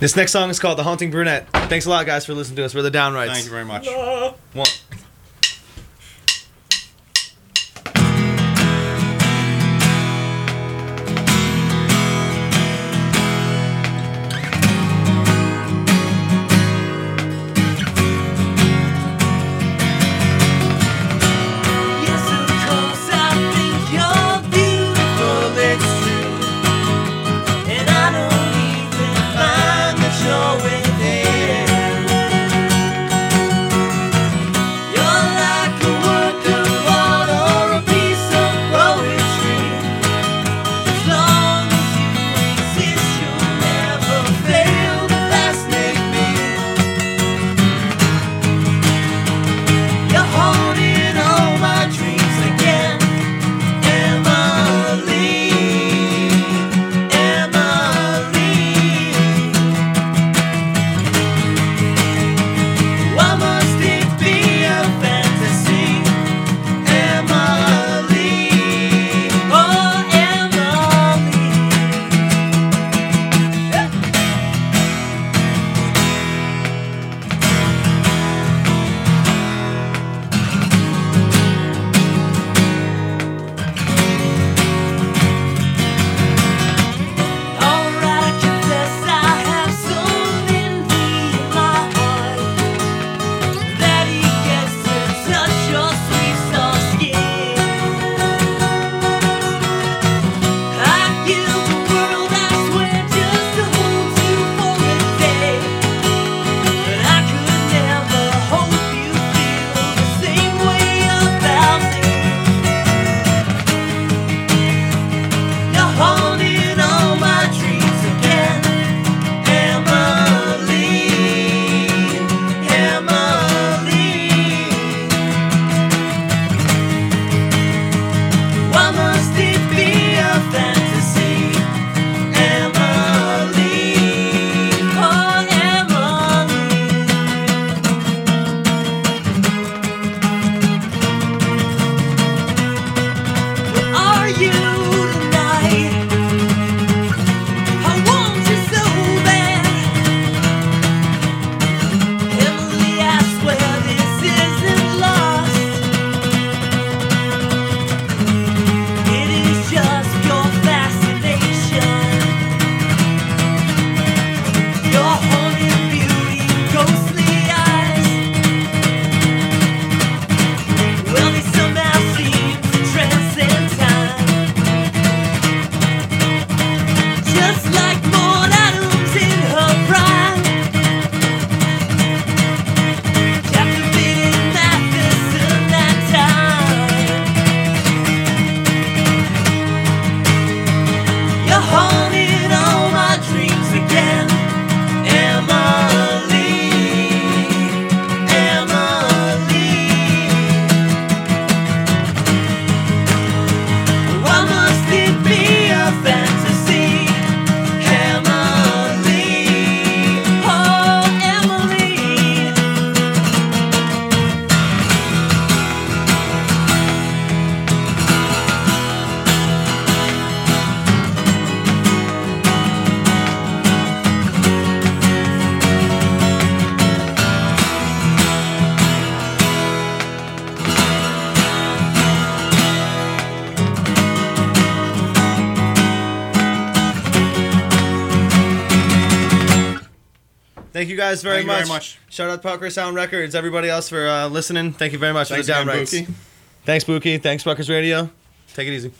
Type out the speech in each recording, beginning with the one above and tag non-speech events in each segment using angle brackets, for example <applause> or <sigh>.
This next song is called The Haunting Brunette. Thanks a lot, guys, for listening to us. We're the Downrights. Thank you very much. guys very, much. very much. Shout out Pucker Sound Records. Everybody else for uh, listening. Thank you very much Thanks for the downrights. Thanks, Buki. Thanks, Bucky. Thanks, Radio. Take it easy.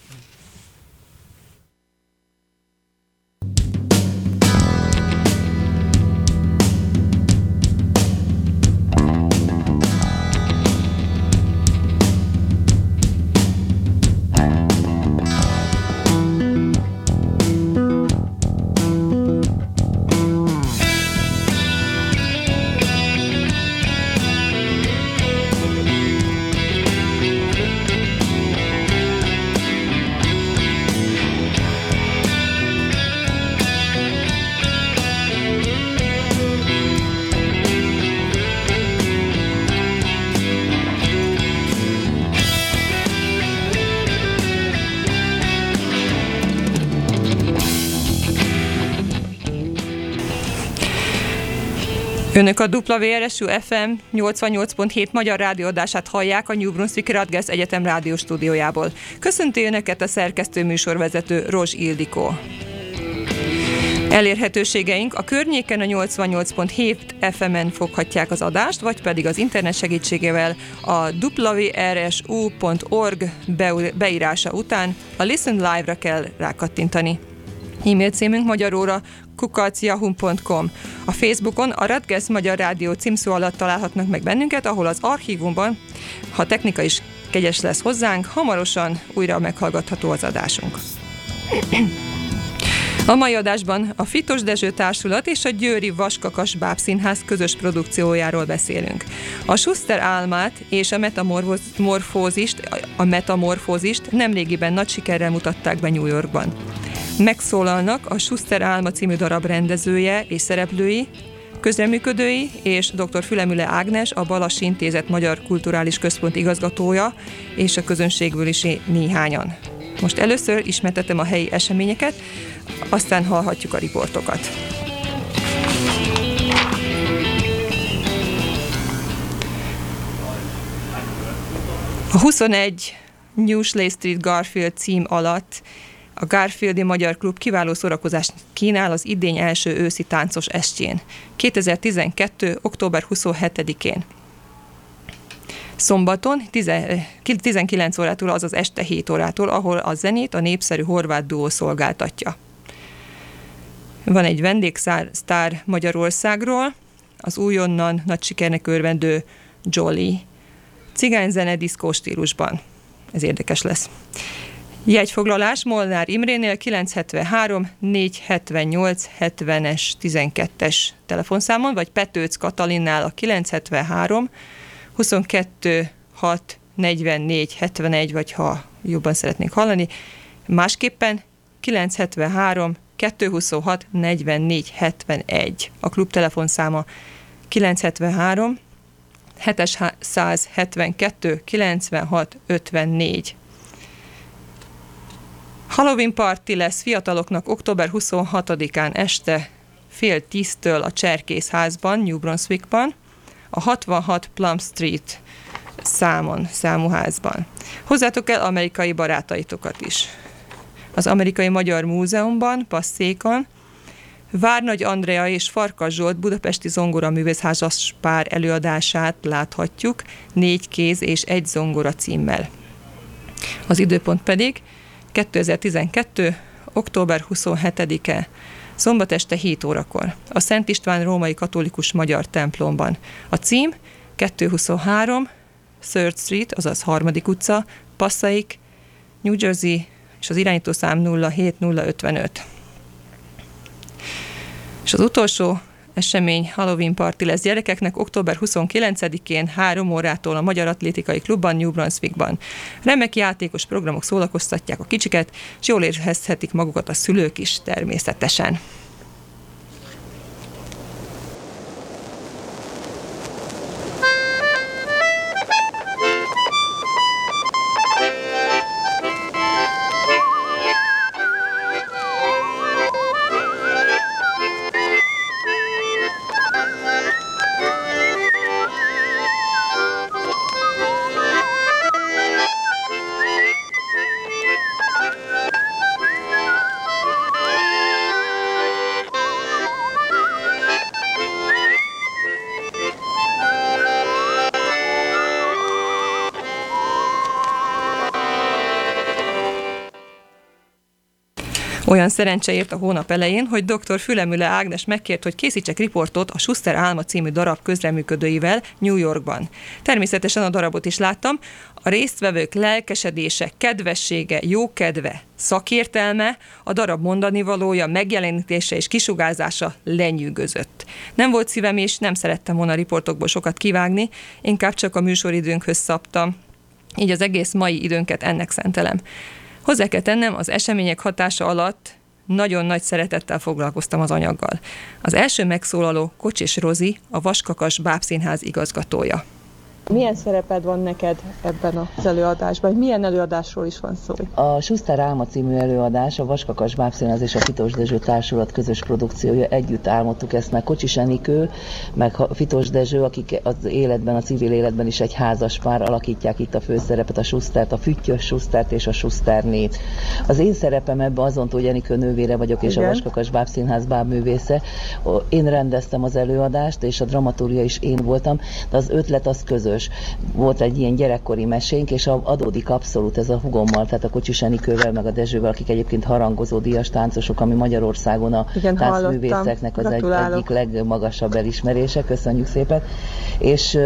Önök a WRSU FM 88.7 magyar rádióadását hallják a New Brunswick Radgers Egyetem rádió stúdiójából. Köszönti Önöket a szerkesztő műsorvezető Rozs Ildikó. Elérhetőségeink a környéken a 88.7 FM-en foghatják az adást, vagy pedig az internet segítségével a wrsu.org beírása után a Listen Live-ra kell rákattintani. E-mail címünk magyaróra kukacjahum.com. A Facebookon a Radgesz Magyar Rádió címszó alatt találhatnak meg bennünket, ahol az archívumban, ha technika is kegyes lesz hozzánk, hamarosan újra meghallgatható az adásunk. A mai adásban a Fitos Dezső Társulat és a Győri Vaskakas Bábszínház közös produkciójáról beszélünk. A Schuster álmát és a metamorfózist, a metamorfózist nemrégiben nagy sikerrel mutatták be New Yorkban. Megszólalnak a Schuster Álma című darab rendezője és szereplői, közreműködői és dr. Fülemüle Ágnes, a Balas Intézet Magyar Kulturális Központ igazgatója és a közönségből is néhányan. Most először ismertetem a helyi eseményeket, aztán hallhatjuk a riportokat. A 21 New Slay Street Garfield cím alatt a Garfieldi Magyar Klub kiváló szórakozást kínál az idény első őszi táncos estjén, 2012. október 27-én. Szombaton 19 órától, azaz este 7 órától, ahol a zenét a népszerű horvát duó szolgáltatja. Van egy vendégsztár Magyarországról, az újonnan nagy sikernek örvendő Jolly. Cigányzene diszkó stílusban. Ez érdekes lesz. Jegyfoglalás Molnár Imrénél 973 478 70-es 12-es telefonszámon, vagy Petőc Katalinnál a 973 22 6 44 71, vagy ha jobban szeretnék hallani, másképpen 973 226 44 71. A klub telefonszáma 973 772 96 54. Halloween party lesz fiataloknak október 26-án este fél tíztől a Cserkész házban, New Brunswickban, a 66 Plum Street számon, számúházban. Hozzátok el amerikai barátaitokat is. Az Amerikai Magyar Múzeumban, Passzékon, Várnagy Andrea és Farkas Zsolt budapesti zongora művészházas pár előadását láthatjuk négy kéz és egy zongora címmel. Az időpont pedig 2012. október 27-e, szombat este 7 órakor, a Szent István római katolikus magyar templomban. A cím 223 Third Street, azaz harmadik utca, Passaic, New Jersey, és az irányítószám 07055. És az utolsó esemény Halloween party lesz gyerekeknek október 29-én 3 órától a Magyar Atlétikai Klubban New Brunswickban. Remek játékos programok szólakoztatják a kicsiket, és jól érezhetik magukat a szülők is természetesen. Szerencse ért a hónap elején, hogy dr. Fülemüle Ágnes megkért, hogy készítsek riportot a Schuster Álma című darab közreműködőivel New Yorkban. Természetesen a darabot is láttam. A résztvevők lelkesedése, kedvessége, jókedve, szakértelme, a darab mondani valója, megjelenítése és kisugázása lenyűgözött. Nem volt szívem és nem szerettem volna riportokból sokat kivágni, inkább csak a műsoridőnkhöz szabtam. Így az egész mai időnket ennek szentelem. Hozzá kell tennem, az események hatása alatt nagyon nagy szeretettel foglalkoztam az anyaggal. Az első megszólaló Kocsis Rozi, a Vaskakas Bábszínház igazgatója. Milyen szereped van neked ebben az előadásban? Milyen előadásról is van szó? A Suszter Álma című előadás a Vaskakas Bábszínház és a Fitos Dezső Társulat közös produkciója. Együtt álmodtuk ezt meg Kocsis Enikő, meg Fitos Dezső, akik az életben, a civil életben is egy házas pár alakítják itt a főszerepet, a Susztert, a Füttyös Susztert és a Suszternét. Az én szerepem ebben azon, hogy Enikő nővére vagyok, és Igen. a Vaskakas Bábszínház bábművésze. Én rendeztem az előadást, és a dramaturgia is én voltam, de az ötlet az közös. Volt egy ilyen gyerekkori mesénk, és adódik abszolút ez a hugommal, tehát a Kocsis Enikővel, meg a Dezsővel, akik egyébként harangozó díjas táncosok, ami Magyarországon a Igen, táncművészeknek az egy, egyik legmagasabb elismerése. Köszönjük szépen. És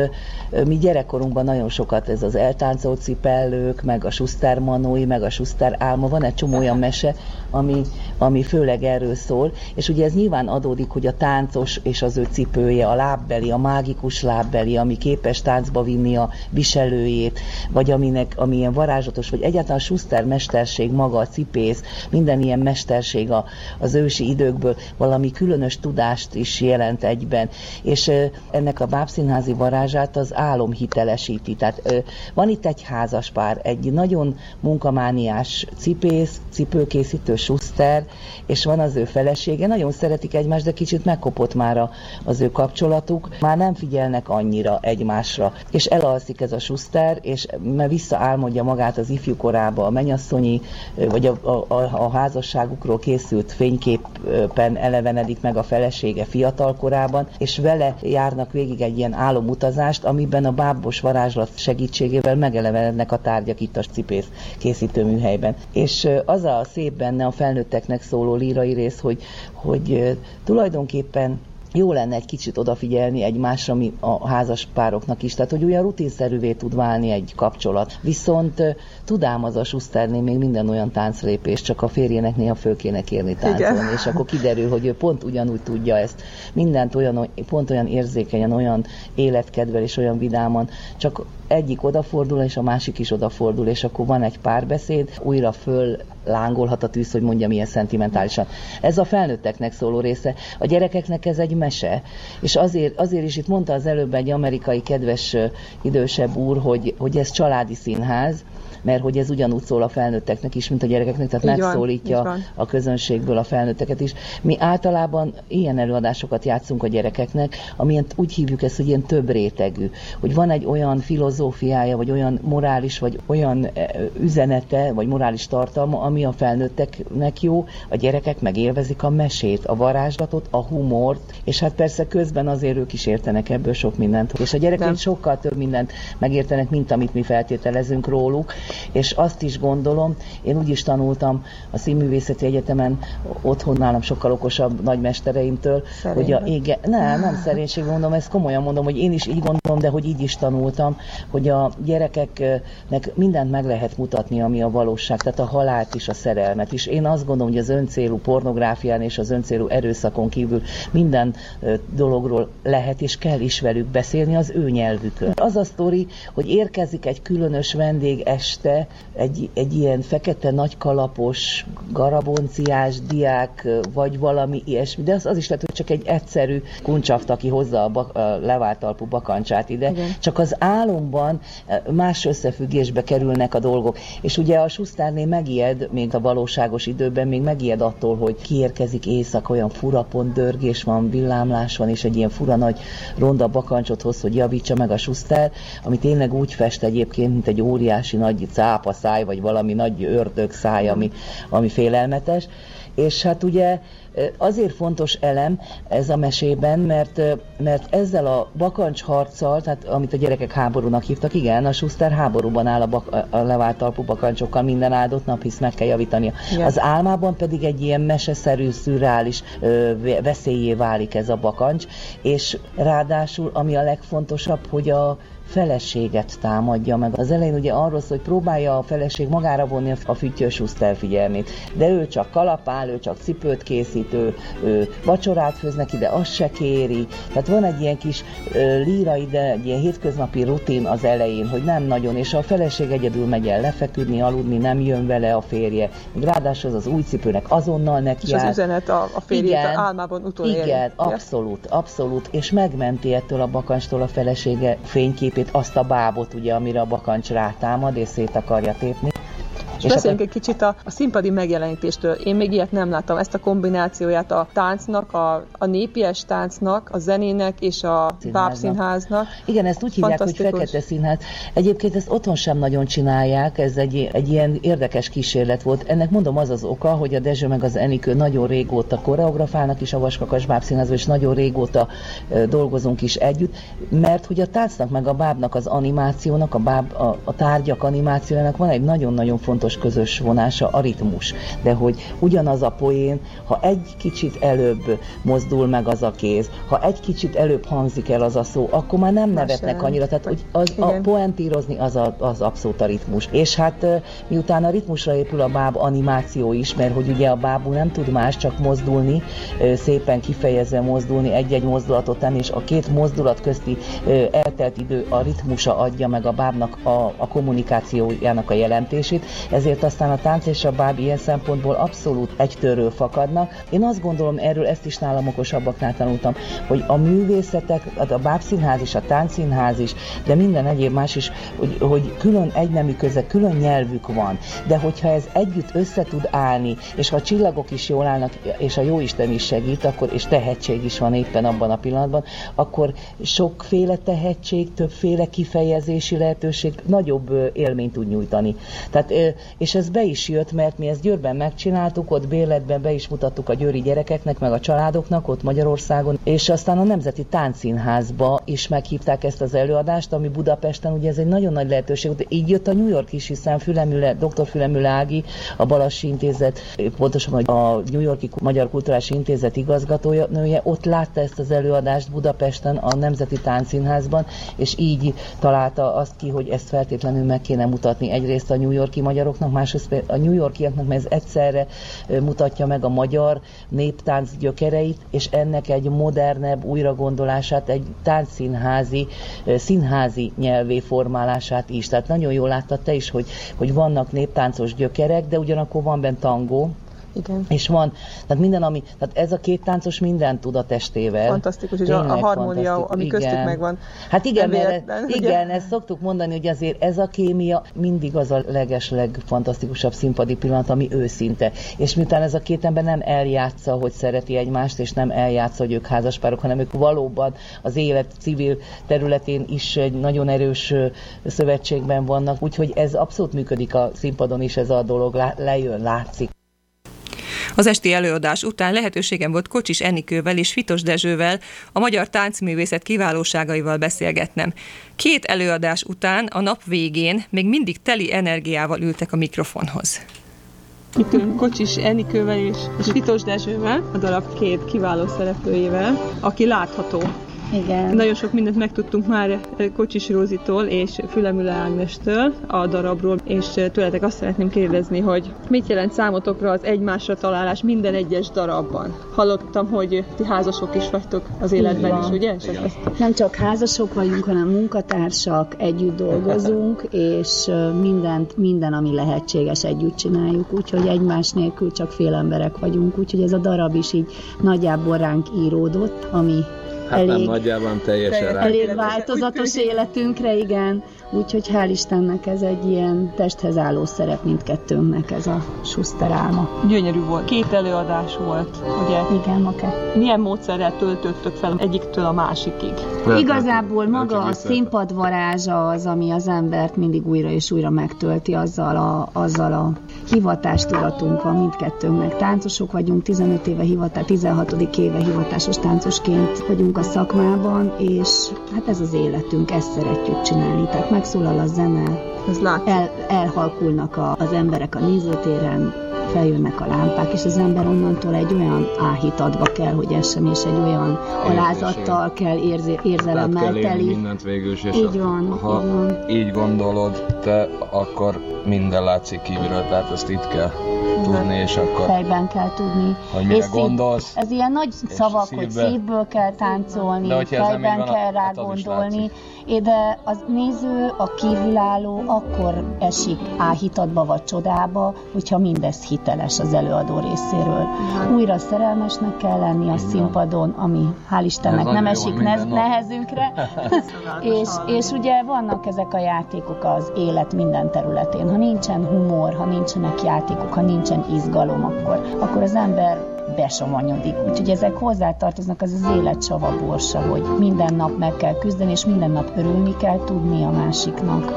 mi gyerekkorunkban nagyon sokat ez az eltáncolt cipellők, meg a Schuster manói, meg a Schuster álma, van egy csomó olyan mese, ami, ami főleg erről szól, és ugye ez nyilván adódik, hogy a táncos és az ő cipője, a lábbeli, a mágikus lábbeli, ami képes táncba vinni a viselőjét, vagy aminek, ami ilyen varázslatos, vagy egyáltalán a Schuster mesterség maga, a cipész, minden ilyen mesterség a, az ősi időkből valami különös tudást is jelent egyben, és ennek a bábszínházi varázsát az álom hitelesíti. Tehát ö, van itt egy házaspár, egy nagyon munkamániás cipész, cipőkészítő Schuster, és van az ő felesége, nagyon szeretik egymást, de kicsit megkopott már a, az ő kapcsolatuk, már nem figyelnek annyira egymásra, és elalszik ez a Schuster, és mert visszaálmodja magát az ifjú korába, a mennyasszonyi, ö, vagy a, a, a, házasságukról készült fényképen elevenedik meg a felesége fiatal korában, és vele járnak végig egy ilyen álomutazást, amiben a bábos varázslat segítségével megelevenednek a tárgyak itt a cipész készítő műhelyben. És az a szép benne a felnőtteknek szóló lírai rész, hogy, hogy tulajdonképpen jó lenne egy kicsit odafigyelni egymásra mi a házas pároknak is, tehát hogy olyan rutinszerűvé tud válni egy kapcsolat. Viszont tudám az a Schusternél még minden olyan tánclépés, csak a férjének néha föl kéne kérni táncolni, Igen. és akkor kiderül, hogy ő pont ugyanúgy tudja ezt. Mindent olyan, pont olyan érzékenyen, olyan életkedvel és olyan vidáman, csak egyik odafordul, és a másik is odafordul, és akkor van egy párbeszéd, újra föl lángolhat a tűz, hogy mondjam ilyen szentimentálisan. Ez a felnőtteknek szóló része. A gyerekeknek ez egy mese. És azért, azért is itt mondta az előbb egy amerikai kedves idősebb úr, hogy, hogy ez családi színház, mert hogy ez ugyanúgy szól a felnőtteknek is, mint a gyerekeknek, tehát Így megszólítja van. a közönségből a felnőtteket is. Mi általában ilyen előadásokat játszunk a gyerekeknek, amilyen úgy hívjuk ezt, hogy ilyen több rétegű. Hogy van egy olyan filozófiája, vagy olyan morális, vagy olyan eh, üzenete, vagy morális tartalma, ami a felnőtteknek jó, a gyerekek meg élvezik a mesét, a varázslatot, a humort, és hát persze közben azért ők is értenek ebből sok mindent. És a gyerekek sokkal több mindent megértenek, mint amit mi feltételezünk róluk, és azt is gondolom, én úgy is tanultam a Színművészeti Egyetemen, otthon nálam sokkal okosabb nagymestereimtől, Szerény hogy a, igen, nem, nem szerénység mondom, ezt komolyan mondom, hogy én is így gondolom, de hogy így is tanultam, hogy a gyerekeknek mindent meg lehet mutatni, ami a valóság, tehát a halált is, a szerelmet is. Én azt gondolom, hogy az öncélú pornográfián és az öncélú erőszakon kívül minden dologról lehet és kell is velük beszélni az ő nyelvükön. Az a sztori, hogy érkezik egy különös vendég este, egy, egy ilyen fekete nagykalapos, garabonciás diák, vagy valami ilyesmi, de az, az is lehet, hogy csak egy egyszerű kuncsaft, aki hozza a, bak, a levált talpú bakancsát ide, Igen. csak az álomban más összefüggésbe kerülnek a dolgok. És ugye a Susztárné megijed, még a valóságos időben még megijed attól, hogy kiérkezik éjszak, olyan furapont dörgés van, villámlás van, és egy ilyen fura nagy ronda bakancsot hoz, hogy javítsa meg a Susztár, ami tényleg úgy fest egyébként, mint egy óriási nagy cápa száj, vagy valami nagy ördög száj, ami, ami félelmetes. És hát ugye azért fontos elem ez a mesében, mert, mert ezzel a bakancs harccal, tehát amit a gyerekek háborúnak hívtak, igen, a Schuster háborúban áll a, bak, a levált talpú bakancsokkal minden áldott nap, hisz meg kell javítania. Igen. Az álmában pedig egy ilyen meseszerű, szürreális ö, veszélyé válik ez a bakancs, és ráadásul, ami a legfontosabb, hogy a feleséget támadja meg. Az elején ugye arról szól, hogy próbálja a feleség magára vonni a füttyös Schuster figyelmét, de ő csak kalapál, ő csak cipőt készít, ö, ö, vacsorát főznek ide, az se kéri. Tehát van egy ilyen kis ö, líra ide, egy ilyen hétköznapi rutin az elején, hogy nem nagyon, és a feleség egyedül megy el lefeküdni, aludni, nem jön vele a férje. Ráadásul az, az új cipőnek azonnal neki És az üzenet a, a férjét a álmában utoléri. Igen, abszolút, abszolút, és megmenti ettől a bakanstól a felesége fényképét, azt a bábot, ugye, amire a bakancs rátámad, és szét akarja tépni. És beszéljünk egy kicsit a, a színpadi megjelenítéstől. Én még ilyet nem láttam, ezt a kombinációját a táncnak, a, a népies táncnak, a zenének és a bábszínháznak. Igen, ezt úgy hívják, hogy fekete színház. Egyébként ezt otthon sem nagyon csinálják, ez egy, egy ilyen érdekes kísérlet volt. Ennek mondom az az oka, hogy a Dezső meg az Enikő nagyon régóta koreografálnak is a Vaskakas bábszínházban, és nagyon régóta dolgozunk is együtt, mert hogy a táncnak meg a bábnak az animációnak, a, báb, a, a tárgyak animációjának van egy nagyon-nagyon fontos közös vonása, a ritmus. De hogy ugyanaz a poén, ha egy kicsit előbb mozdul meg az a kéz, ha egy kicsit előbb hangzik el az a szó, akkor már nem nevetnek annyira. Tehát hogy az, a poentírozni az, a, az abszolút a ritmus. És hát miután a ritmusra épül a báb animáció is, mert hogy ugye a bábú nem tud más, csak mozdulni, szépen kifejezve mozdulni, egy-egy mozdulatot tenni, és a két mozdulat közti eltelt idő a ritmusa adja meg a bábnak a, a kommunikációjának a jelentését, ezért aztán a tánc és a báb ilyen szempontból abszolút egy törről fakadnak. Én azt gondolom, erről ezt is nálam okosabbaknál tanultam, hogy a művészetek, a bábszínház is, a táncszínház is, de minden egyéb más is, hogy, hogy külön egynemű köze, külön nyelvük van, de hogyha ez együtt össze tud állni, és ha a csillagok is jól állnak, és a Jóisten is segít, akkor, és tehetség is van éppen abban a pillanatban, akkor sokféle tehetség, többféle kifejezési lehetőség nagyobb élményt tud nyújtani. Tehát és ez be is jött, mert mi ezt Győrben megcsináltuk, ott Béletben be is mutattuk a győri gyerekeknek, meg a családoknak ott Magyarországon, és aztán a Nemzeti Táncszínházba is meghívták ezt az előadást, ami Budapesten, ugye ez egy nagyon nagy lehetőség, de így jött a New York is, hiszen Fülemüle, dr. Fülemüle Ági, a Balassi Intézet, pontosan a New Yorki Magyar Kulturális Intézet igazgatója, nője, ott látta ezt az előadást Budapesten a Nemzeti Táncszínházban, és így találta azt ki, hogy ezt feltétlenül meg kéne mutatni egyrészt a New Yorki magyaroknak, másrészt a New Yorkiaknak, mert ez egyszerre mutatja meg a magyar néptánc gyökereit, és ennek egy modernebb újragondolását, egy táncszínházi, színházi nyelvé formálását is. Tehát nagyon jól láttad te is, hogy, hogy vannak néptáncos gyökerek, de ugyanakkor van benne tangó, igen. És van, tehát minden, ami, tehát ez a két táncos mindent tud a testével. Fantasztikus, és a, a harmónia, ami igen. köztük megvan. Hát igen, mert véletlen, igen, ezt szoktuk mondani, hogy azért ez a kémia mindig az a leges, legfantasztikusabb színpadi pillanat, ami őszinte. És miután ez a két ember nem eljátsza, hogy szereti egymást, és nem eljátsza, hogy ők házaspárok, hanem ők valóban az élet civil területén is egy nagyon erős szövetségben vannak, úgyhogy ez abszolút működik a színpadon is, ez a dolog lejön, látszik. Az esti előadás után lehetőségem volt Kocsis Enikővel és Fitos Dezsővel a magyar táncművészet kiválóságaival beszélgetnem. Két előadás után a nap végén még mindig teli energiával ültek a mikrofonhoz. Itt ülünk Kocsis Enikővel és, Fitos Dezsővel, a darab két kiváló szereplőjével, aki látható igen. Nagyon sok mindent megtudtunk már Kocsis Rózitól és Fülemüle Ágnestől a darabról, és tőletek azt szeretném kérdezni, hogy mit jelent számotokra az egymásra találás minden egyes darabban? Hallottam, hogy ti házasok is vagytok az életben is, ugye? És ezt... Nem csak házasok vagyunk, hanem munkatársak, együtt dolgozunk, és mindent, minden, ami lehetséges, együtt csináljuk, úgyhogy egymás nélkül csak fél emberek vagyunk, úgyhogy ez a darab is így nagyjából ránk íródott, ami Hát elég, nem nagyjában teljesen. Elég változatos életünkre, igen. Úgyhogy hál' Istennek ez egy ilyen testhez álló szerep mindkettőnknek, ez a Schuster álma. Gyönyörű volt. Két előadás volt, ugye? Igen, ma kettő. Milyen módszerrel töltöttök fel egyiktől a másikig? Lehet, Igazából lehet, maga a színpad varázsa az, ami az embert mindig újra és újra megtölti azzal a, azzal a hivatástudatunk van mindkettőnknek. Táncosok vagyunk, 15 éve hivatás, 16. éve hivatásos táncosként vagyunk a szakmában, és hát ez az életünk, ezt szeretjük csinálni. Tehát megszólal a zene, ez el, elhalkulnak a, az emberek a nézőtéren, feljönnek a lámpák, és az ember onnantól egy olyan áhítadva kell, hogy essen, és egy olyan alázattal kell, érzi, érzelemmel kell teli. mindent végül is, és Így a- van, ha így van. így gondolod te, akkor minden látszik kívülről, tehát ezt itt kell tudni, és akkor fejben kell tudni. Hogy mire És szív- gondolsz, Ez ilyen nagy szavak, hogy szívbe. szívből kell táncolni, De fejben van, kell rá hát az is gondolni. De az néző, a kívülálló akkor esik áhítatba vagy csodába, hogyha mindez hiteles az előadó részéről. Újra szerelmesnek kell lenni a színpadon, ami hál' Istennek Ez nem esik nez- nehezünkre. <laughs> és, és ugye vannak ezek a játékok az élet minden területén. Ha nincsen humor, ha nincsenek játékok, ha nincsen izgalom, akkor, akkor az ember besomanyodik. Úgyhogy ezek hozzátartoznak az az élet sava borsa, hogy minden nap meg kell küzdeni, és minden nap örülni kell tudni a másiknak,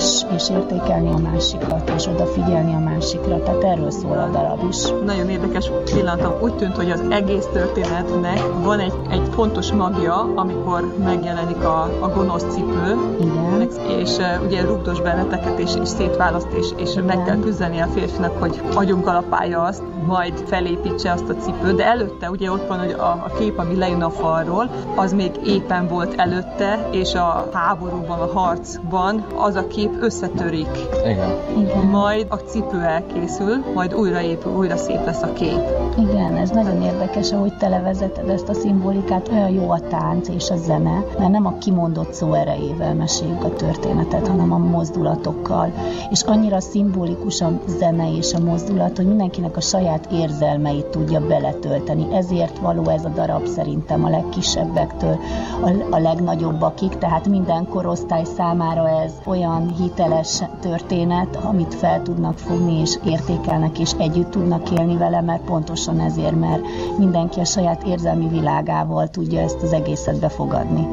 és, és értékelni a másikat, és odafigyelni a másikra. Tehát erről szól a darab is. Nagyon érdekes pillanatom. Úgy tűnt, hogy az egész történetnek van egy, egy fontos magja, amikor megjelenik a, a gonosz cipő, Igen. és uh, ugye rugdos benneteket, és, és szétválaszt, és, és meg kell küzdeni a férfinak, hogy agyonkalapálja azt, majd felépítse azt a cipőt, de előtte ugye ott van hogy a, a kép, ami lejön a falról, az még éppen volt előtte, és a háborúban, a harcban az a kép összetörik. igen. Igen. Majd a cipő elkészül, majd újraépül, újra szép lesz a kép. Igen, ez nagyon érdekes, ahogy te levezeted ezt a szimbolikát, olyan jó a tánc és a zene, mert nem a kimondott szó erejével meséljük a történetet, hanem a mozdulatokkal. És annyira szimbolikus a zene és a mozdulat, hogy mindenkinek a saját érzelmeit tudja beletölteni. Ezért való ez a darab szerintem a legkisebbektől a, a legnagyobbakig, tehát minden korosztály számára ez olyan hiteles történet, amit fel tudnak fogni és értékelnek és együtt tudnak élni vele, mert pontosan ezért, mert mindenki a saját érzelmi világával tudja ezt az egészet befogadni.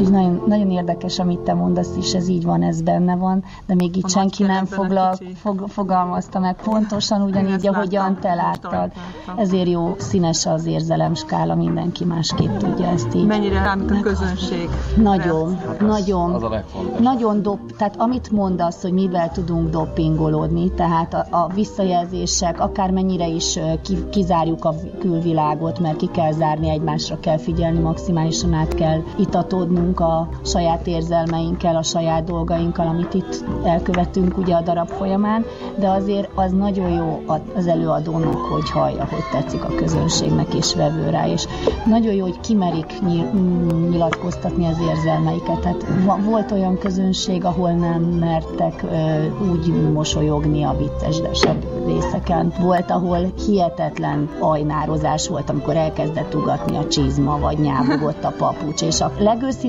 Úgyhogy nagyon, nagyon érdekes, amit te mondasz, és ez így van, ez benne van, de még itt A senki nem foglal, fog, fogalmazta meg pontosan ugyanígy, ahogyan láttam, te láttad. Ezért jó színes az érzelemskála, mindenki másképp tudja ezt így. Mennyire számít a közönség? Nagyon, nagyon. Az a legfontosabb. Nagyon dob, tehát amit mondasz, hogy mivel tudunk dopingolódni, tehát a, a visszajelzések, akármennyire is ki, kizárjuk a külvilágot, mert ki kell zárni, egymásra kell figyelni, maximálisan át kell itatodnunk a saját érzelmeinkkel, a saját dolgainkkal, amit itt elkövetünk ugye a darab folyamán, de azért az nagyon jó az előadónak, hogy hallja, hogy tetszik a közönségnek és vevő rá, és nagyon jó, hogy kimerik nyil- mm, nyilatkoztatni az érzelmeiket. Tehát volt olyan közönség, ahol nem mertek úgy mosolyogni a viccesdesebb részeken. Volt, ahol hihetetlen ajnározás volt, amikor elkezdett ugatni a csizma, vagy nyávogott a papucs, és a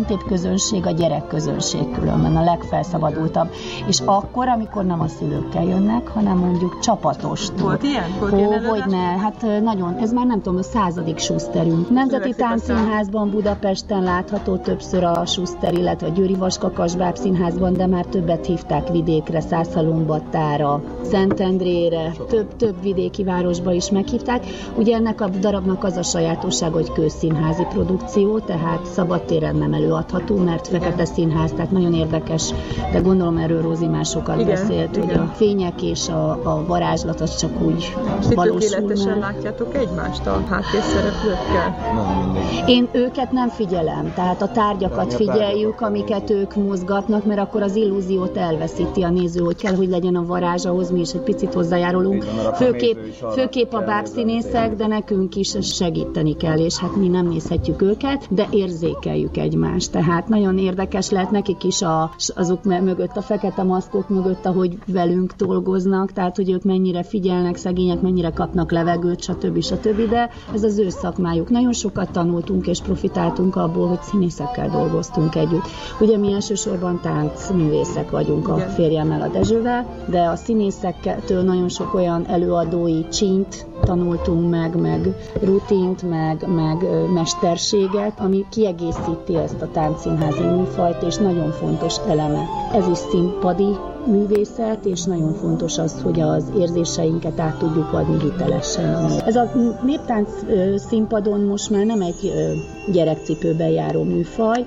legőszintébb közönség a gyerek közönség különben, a legfelszabadultabb. És akkor, amikor nem a szülőkkel jönnek, hanem mondjuk csapatos. Volt ilyen? Volt Ó, ilyen hogy ne, hát nagyon, ez már nem tudom, a századik Schusterünk. Nemzeti Táncszínházban Budapesten látható többször a Schuster, illetve a Győri Vaskakas Bábszínházban, de már többet hívták vidékre, Szászhalombattára, Szentendrére, több, több vidéki városba is meghívták. Ugye ennek a darabnak az a sajátosság, hogy közszínházi produkció, tehát szabadtéren nem előadható, mert Fekete Színház, tehát nagyon érdekes, de gondolom erről Rózi már sokat Igen, beszélt, hogy igen. a fények és a, a varázslat az csak úgy És valósul tökéletesen meg. látjátok egymást a háttérszereplőkkel? Én őket nem figyelem, tehát a tárgyakat figyeljük, amiket ők mozgatnak, mert akkor az illúziót elveszíti a néző, hogy kell, hogy legyen a varázs, ahhoz mi is egy picit hozzájárulunk. Mert Főképp, főképp a bábszínészek, de nekünk is segíteni kell, és hát mi nem nézhetjük őket, de érzékeljük egymást. Tehát nagyon érdekes lehet nekik is a, azok mögött, a fekete maszkok mögött, ahogy velünk dolgoznak, tehát hogy ők mennyire figyelnek, szegények mennyire kapnak levegőt, stb. stb. De ez az ő szakmájuk. Nagyon sokat tanultunk és profitáltunk abból, hogy színészekkel dolgoztunk együtt. Ugye mi elsősorban táncművészek vagyunk a férjemmel, a Dezsővel, de a színészektől nagyon sok olyan előadói csint tanultunk meg, meg rutint, meg, meg mesterséget, ami kiegészíti ezt a táncszínházi műfajt, és nagyon fontos eleme. Ez is színpadi művészet, és nagyon fontos az, hogy az érzéseinket át tudjuk adni hitelesen. Ez a néptánc színpadon most már nem egy gyerekcipőben járó műfaj,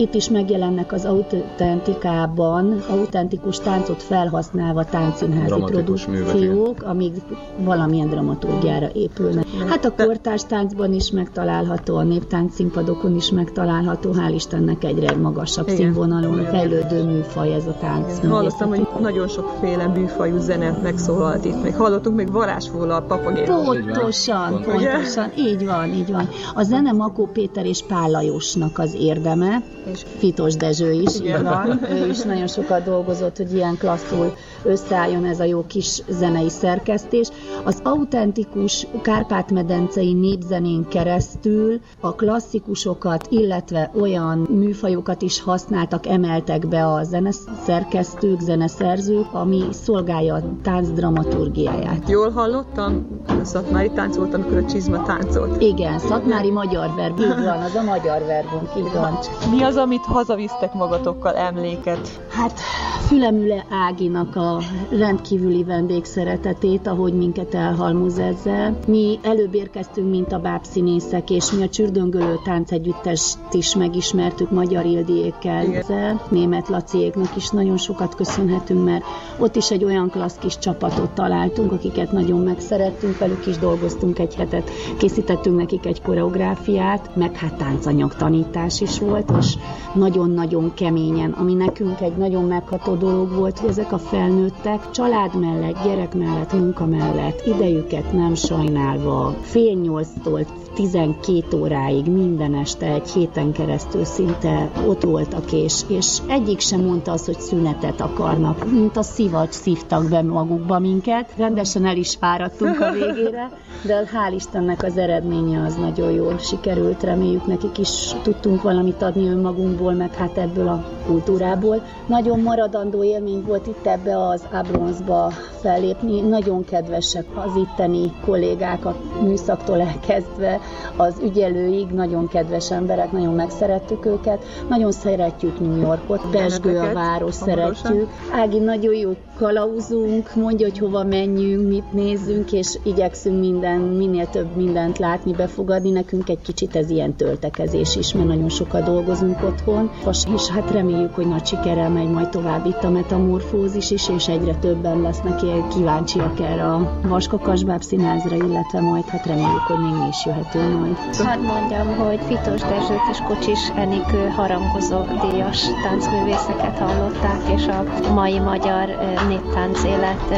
Itt is megjelennek az autentikában, autentikus táncot felhasználva táncszínházi produkciók, amíg valamilyen dramaturgiára épülnek. Hát a kortárs táncban is megtalálható, a néptánc színpadokon is megtalálható, hál' Istennek egyre magasabb Igen. színvonalon fejlődő műfaj ez a tánc. Hallottam, hogy nagyon sokféle műfajú zene megszólalt itt. Még hallottunk még varázsfóla, papagéla. Pontosan, Pont. pontosan, így van, így van. A zene Makó Péter és Pál Lajosnak az érdeme, És Fitos Dezső is, így Igen. van. Ő is nagyon sokat dolgozott, hogy ilyen klasszul összeálljon ez a jó kis zenei szerkesztés. Az autentikus kárpát-medencei népzenén keresztül a klasszikusokat, illetve olyan műfajokat is használtak, emeltek be a zeneszerkesztők, zeneszerzők, ami szolgálja a tánc dramaturgiáját. Jól hallottam, a szatmári tánc volt, amikor a csizma táncolt. Igen, szatmári magyar verb, így van, az a magyar verbunk, így van. Mi az, amit hazavisztek magatokkal emléket? Hát Fülemüle Áginak a rendkívüli vendégszeretetét, ahogy minket elhalmoz ezzel. Mi előbb érkeztünk, mint a bábszínészek, és mi a Csürdöngölő táncegyüttest is megismertük Magyar Ildiékkel. Igen. ezzel. Német Laciéknak is nagyon sokat köszönhetünk, mert ott is egy olyan klassz kis csapatot találtunk, akiket nagyon megszerettünk, velük is dolgoztunk egy hetet, készítettünk nekik egy koreográfiát, meg hát táncanyag tanítás is volt, és nagyon-nagyon keményen, ami nekünk egy nagyon megható dolog volt, hogy ezek a felnőttek család mellett, gyerek mellett, munka mellett, idejüket nem sajnálva, fél nyolctól 12 óráig minden este egy héten keresztül szinte ott voltak, és, és egyik sem mondta azt, hogy szünetet akarnak, mint a szivacs szívtak be magukba minket. Rendesen el is fáradtunk a végére, de hál' Istennek az eredménye az nagyon jól sikerült, reméljük nekik is tudtunk valamit adni önmagunkból, meg hát ebből a kultúrából. Nagyon maradandó élmény volt itt ebbe az Abronsba fellépni, nagyon kedvesek az itteni kollégák, a műszaktól elkezdve az ügyelőig, nagyon kedves emberek, nagyon megszerettük őket, nagyon szeretjük New Yorkot, Pesgő a város szeretjük. Ági nagyon jó kalauzunk, mondja, hogy hova menjünk, mit nézzünk, és igyekszünk minden, minél több mindent látni, befogadni. Nekünk egy kicsit ez ilyen töltekezés is, mert nagyon sokat dolgozunk otthon, és hát reméljük, hogy nagy sikerrel megy majd tovább itt a metamorfózis is, és egyre többen lesznek ilyen kíváncsiak erre a Vaskakasbáb színházra, illetve majd hát reméljük, hogy még mi is jöhetünk majd. Hadd mondjam, hogy Fitos Dezsőt és Kocsis Enikő harangozó díjas táncművészeket hallották, és a mai magyar ö, néptánc élet, ö,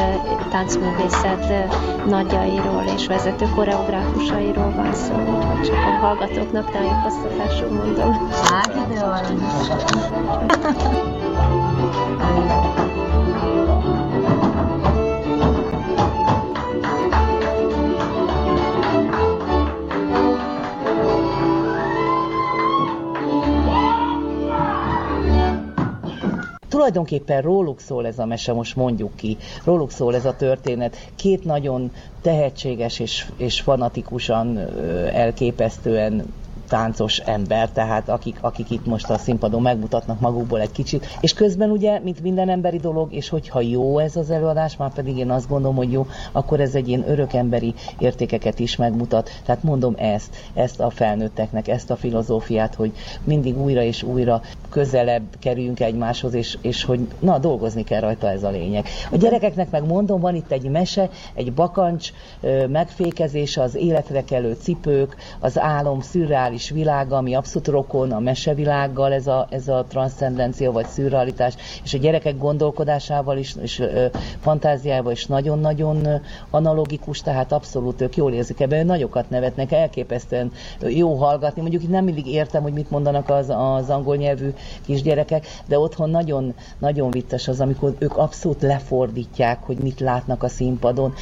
táncművészet nagyjairól és vezető koreográfusairól van szó, úgyhogy csak a hallgatóknak tájékoztatásul mondom. Ági, de aranyos. <laughs> Tulajdonképpen róluk szól ez a mese, most mondjuk ki. Róluk szól ez a történet. Két nagyon tehetséges és, és fanatikusan, elképesztően táncos ember, tehát akik, akik itt most a színpadon megmutatnak magukból egy kicsit, és közben ugye, mint minden emberi dolog, és hogyha jó ez az előadás, már pedig én azt gondolom, hogy jó, akkor ez egy ilyen örökemberi értékeket is megmutat. Tehát mondom ezt, ezt a felnőtteknek, ezt a filozófiát, hogy mindig újra és újra közelebb kerüljünk egymáshoz, és, és hogy na, dolgozni kell rajta, ez a lényeg. A gyerekeknek meg mondom, van itt egy mese, egy bakancs megfékezése, az életre kelő cipők, az álom szürreális világa, ami abszolút rokon a mesevilággal, ez a, ez a transzcendencia vagy szürrealitás, és a gyerekek gondolkodásával is, és fantáziával is nagyon-nagyon analogikus, tehát abszolút ők jól érzik ebben, nagyokat nevetnek, elképesztően jó hallgatni. Mondjuk itt nem mindig értem, hogy mit mondanak az, az angol nyelvű kisgyerekek, de otthon nagyon, nagyon vicces az, amikor ők abszolút lefordítják, hogy mit látnak a színpadon,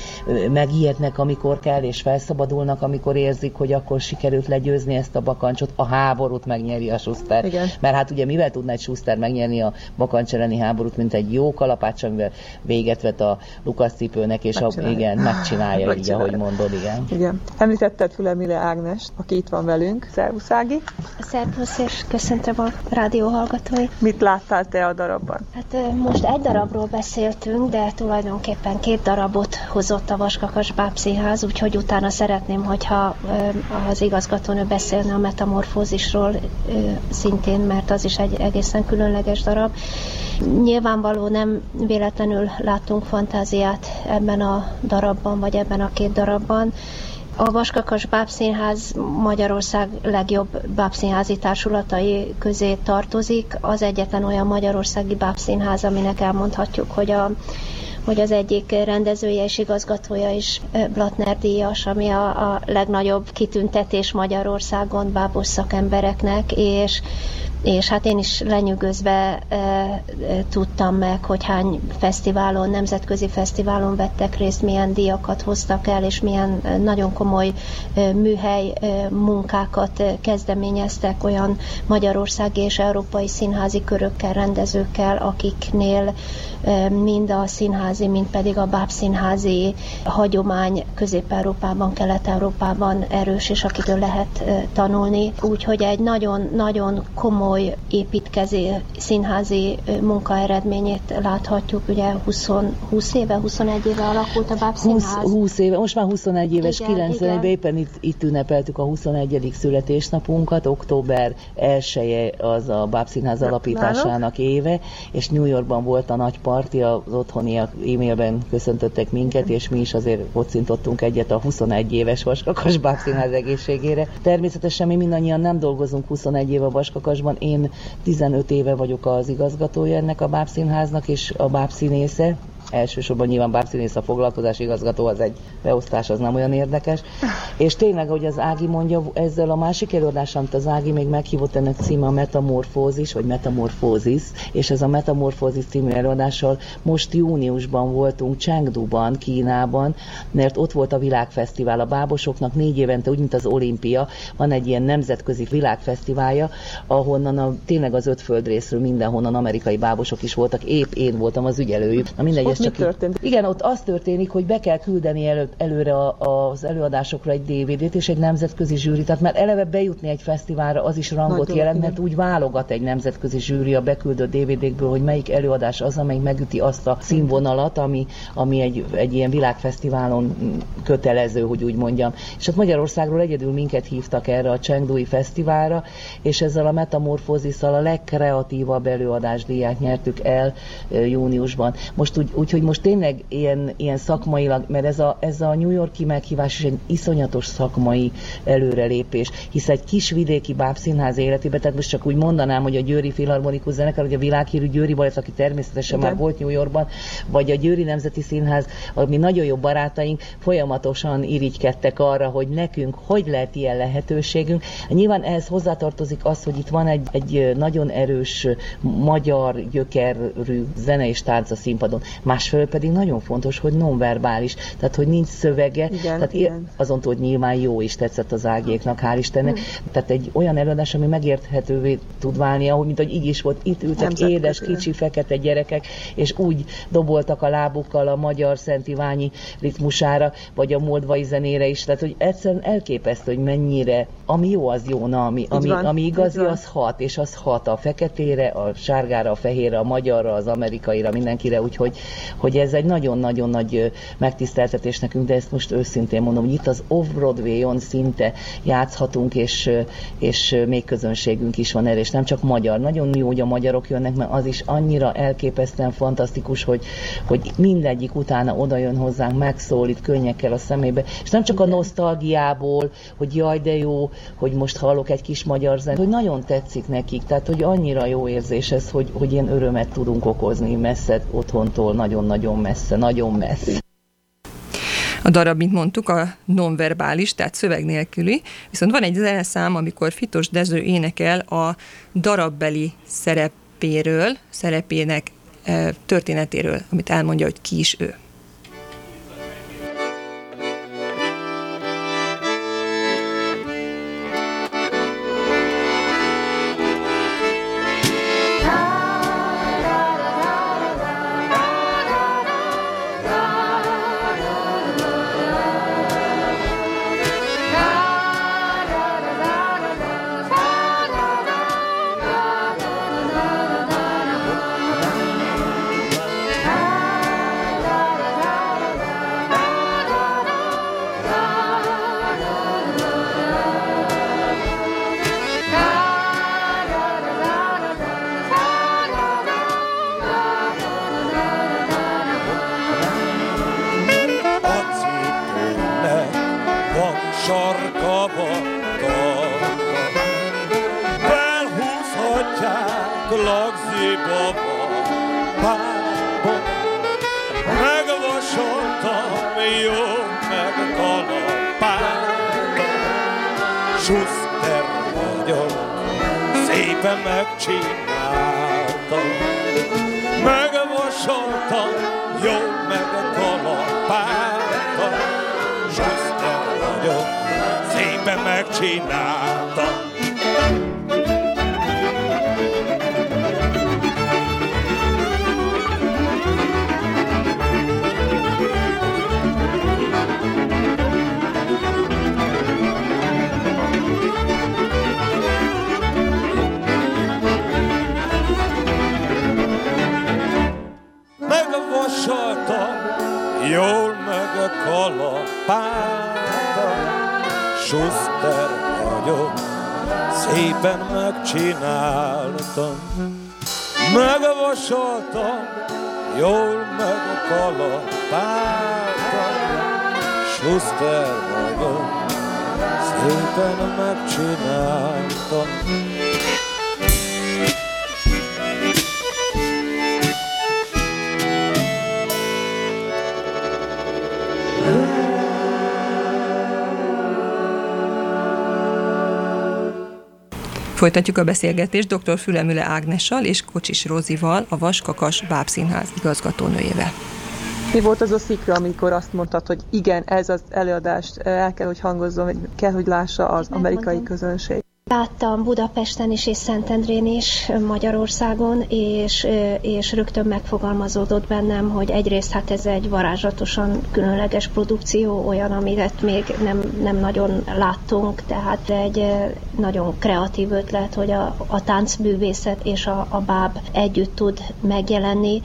megijednek, amikor kell, és felszabadulnak, amikor érzik, hogy akkor sikerült legyőzni ezt a bakancsot, a háborút megnyeri a Schuster. Igen. Mert hát ugye mivel tudna egy Schuster megnyerni a bakancs elleni háborút, mint egy jó kalapács, amivel véget vet a Lukasz cipőnek, és a, igen, megcsinálja, így, Megcsinálja. ahogy mondod, igen. Igen. Említetted Fülemile Ágnest, aki itt van velünk. Szervusz Ági. Szervusz, és köszöntöm a rádió hallgatói. Mit láttál te a darabban? Hát most egy darabról beszéltünk, de tulajdonképpen két darabot hozott a Vaskakas Bábszínház, úgyhogy utána szeretném, hogyha az igazgatónő beszélne a metamorfózisról szintén, mert az is egy egészen különleges darab. Nyilvánvaló nem véletlenül láttunk fantáziát ebben a darabban, vagy ebben a két darabban. A Vaskakas Bábszínház Magyarország legjobb bábszínházi társulatai közé tartozik. Az egyetlen olyan magyarországi bábszínház, aminek elmondhatjuk, hogy a hogy az egyik rendezője és igazgatója is Blatner díjas, ami a, a legnagyobb kitüntetés Magyarországon bábos szakembereknek, és és hát én is lenyűgözve e, e, tudtam meg, hogy hány fesztiválon, nemzetközi fesztiválon vettek részt, milyen díjakat hoztak el, és milyen nagyon komoly e, műhely e, munkákat kezdeményeztek olyan magyarországi és európai színházi körökkel, rendezőkkel, akiknél e, mind a színházi, mind pedig a bábszínházi hagyomány Közép-Európában, Kelet-Európában erős, és akitől lehet e, tanulni. Úgyhogy egy nagyon-nagyon komoly komoly építkezé, színházi munka eredményét láthatjuk. Ugye 20, 20 éve, 21 éve alakult a Báb 20, Színház. 20 éve, most már 21 éves, Igen, 91 igen. éppen itt, itt ünnepeltük a 21. születésnapunkat, október 1 az a Bábszínház alapításának éve, és New Yorkban volt a nagy parti, az otthoniak e-mailben köszöntöttek minket, és mi is azért kocintottunk egyet a 21 éves Vaskakas Bábszínház egészségére. Természetesen mi mindannyian nem dolgozunk 21 éve a Vaskakasban, én 15 éve vagyok az igazgatója ennek a bábszínháznak, és a bábszínésze, elsősorban nyilván bábszínész a foglalkozás igazgató, az egy beosztás, az nem olyan érdekes. És tényleg, ahogy az Ági mondja, ezzel a másik előadással, amit az Ági még meghívott, ennek címe a Metamorfózis, vagy Metamorfózis, és ez a Metamorfózis című előadással most júniusban voltunk Chengduban, Kínában, mert ott volt a világfesztivál. A bábosoknak négy évente, úgy, mint az olimpia, van egy ilyen nemzetközi világfesztiválja, ahonnan a, tényleg az öt földrészről mindenhonnan amerikai bábosok is voltak, épp én voltam az ügyelőjük. Na mindegy, Ott mi csak így- történt? igen, ott az történik, hogy be kell küldeni elő, előre a, az előadásokra egy DVD-t és egy nemzetközi zsűri. Tehát már eleve bejutni egy fesztiválra az is rangot Nagy jelent, mert úgy válogat egy nemzetközi zsűri a beküldött DVD-kből, hogy melyik előadás az, amelyik megüti azt a színvonalat, ami, ami egy, egy ilyen világfesztiválon kötelező, hogy úgy mondjam. És hát Magyarországról egyedül minket hívtak erre a Csengdui Fesztiválra, és ezzel a metamorfózisszal a legkreatívabb előadásdíját nyertük el júniusban. Most úgy, úgy, hogy most tényleg ilyen, ilyen szakmailag, mert ez a, ez a New Yorki meghívás is egy iszonyatos szakmai előrelépés, hisz egy kis vidéki bábszínház életében, tehát most csak úgy mondanám, hogy a Győri Filharmonikus Zenekar, vagy a világhírű Győri Balett, aki természetesen Igen. már volt New Yorkban, vagy a Győri Nemzeti Színház, ami nagyon jó barátaink, folyamatosan irigykedtek arra, hogy nekünk hogy lehet ilyen lehetőségünk. Nyilván ehhez hozzátartozik az, hogy itt van egy, egy nagyon erős magyar gyökerű zene és tánc a színpadon. Másfelől pedig nagyon fontos, hogy nonverbális, tehát hogy nincs szövege, Igen, tehát igen. azon túl, hogy nyilván jó is tetszett az ágéknak, hál' Istennek. Tehát egy olyan előadás, ami megérthetővé tud válni, ahogy mint hogy így is volt, itt ültek Nemzetközi. édes, kicsi, fekete gyerekek, és úgy doboltak a lábukkal a magyar Szent Iványi ritmusára, vagy a moldvai zenére is, tehát hogy egyszerűen elképesztő, hogy mennyire, ami jó, az jó, na, ami, ami, van, ami igazi, az hat, és az hat a feketére, a sárgára, a fehérre, a magyarra, az amerikaira, mindenkire, úgyhogy hogy ez egy nagyon-nagyon nagy megtiszteltetés nekünk, de ezt most őszintén mondom, hogy itt az Off-Broadway-on szinte játszhatunk, és, és még közönségünk is van erre, és nem csak magyar. Nagyon jó, hogy a magyarok jönnek, mert az is annyira elképesztően fantasztikus, hogy, hogy mindegyik utána oda jön hozzánk, megszólít könnyekkel a szemébe, és nem csak a nosztalgiából, hogy jaj, de jó, hogy most hallok egy kis magyar zenét, hogy nagyon tetszik nekik, tehát hogy annyira jó érzés ez, hogy, hogy ilyen örömet tudunk okozni messze otthontól, nagyon-nagyon messze, nagyon messze. A darab, mint mondtuk, a nonverbális, tehát szöveg nélküli, viszont van egy zeneszám, amikor Fitos Dező énekel a darabbeli szerepéről, szerepének eh, történetéről, amit elmondja, hogy ki is ő. Szépen megcsináltam. Megvasoltam, jól meg a vagyok, szépen megcsináltam. Folytatjuk a beszélgetést dr. Fülemüle Ágnessal és Kocsis Rózival, a Vaskakas Bábszínház igazgatónőjével. Mi volt az a szikra, amikor azt mondtad, hogy igen, ez az előadást el kell, hogy hangozzon, kell, hogy lássa az amerikai közönség? Láttam Budapesten is és Szentendrén is, Magyarországon, és, és rögtön megfogalmazódott bennem, hogy egyrészt hát ez egy varázslatosan különleges produkció, olyan, amit még nem, nem nagyon láttunk, tehát egy nagyon kreatív ötlet, hogy a, a táncművészet és a, a báb együtt tud megjelenni.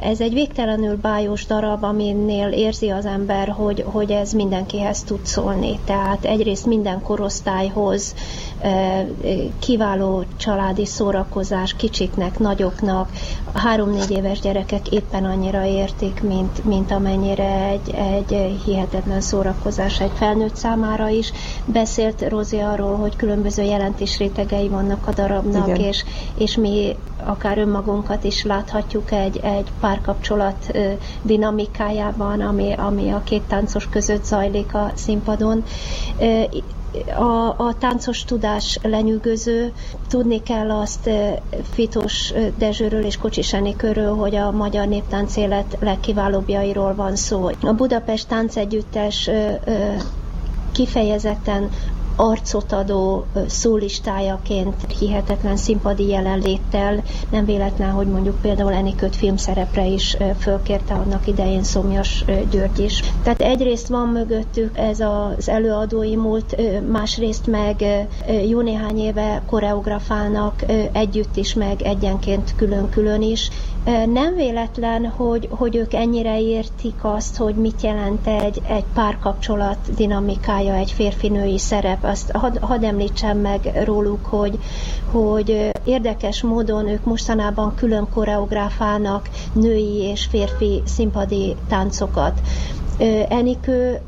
Ez egy végtelenül bájos darab, aminél érzi az ember, hogy, hogy ez mindenkihez tud szólni. Tehát egyrészt minden korosztályhoz, kiváló családi szórakozás kicsiknek, nagyoknak, három-négy éves gyerekek éppen annyira értik, mint, mint amennyire egy, egy hihetetlen szórakozás egy felnőtt számára is. Beszélt Rozi arról, hogy különböző jelentés rétegei vannak a darabnak, és, és mi akár önmagunkat is láthatjuk egy, egy párkapcsolat dinamikájában, ami, ami a két táncos között zajlik a színpadon a, a táncos tudás lenyűgöző. Tudni kell azt Fitos Dezsőről és Kocsis Enikőről, hogy a magyar néptánc élet legkiválóbbjairól van szó. A Budapest Táncegyüttes kifejezetten arcot adó szólistájaként hihetetlen színpadi jelenléttel, nem véletlen, hogy mondjuk például Enikőt filmszerepre is fölkérte annak idején Szomjas György is. Tehát egyrészt van mögöttük ez az előadói múlt, másrészt meg jó néhány éve koreografálnak együtt is, meg egyenként külön-külön is, nem véletlen, hogy, hogy ők ennyire értik azt, hogy mit jelent egy, egy párkapcsolat dinamikája, egy férfinői szerep. Azt hadd had említsem meg róluk, hogy, hogy érdekes módon ők mostanában külön koreográfálnak női és férfi színpadi táncokat. Enikő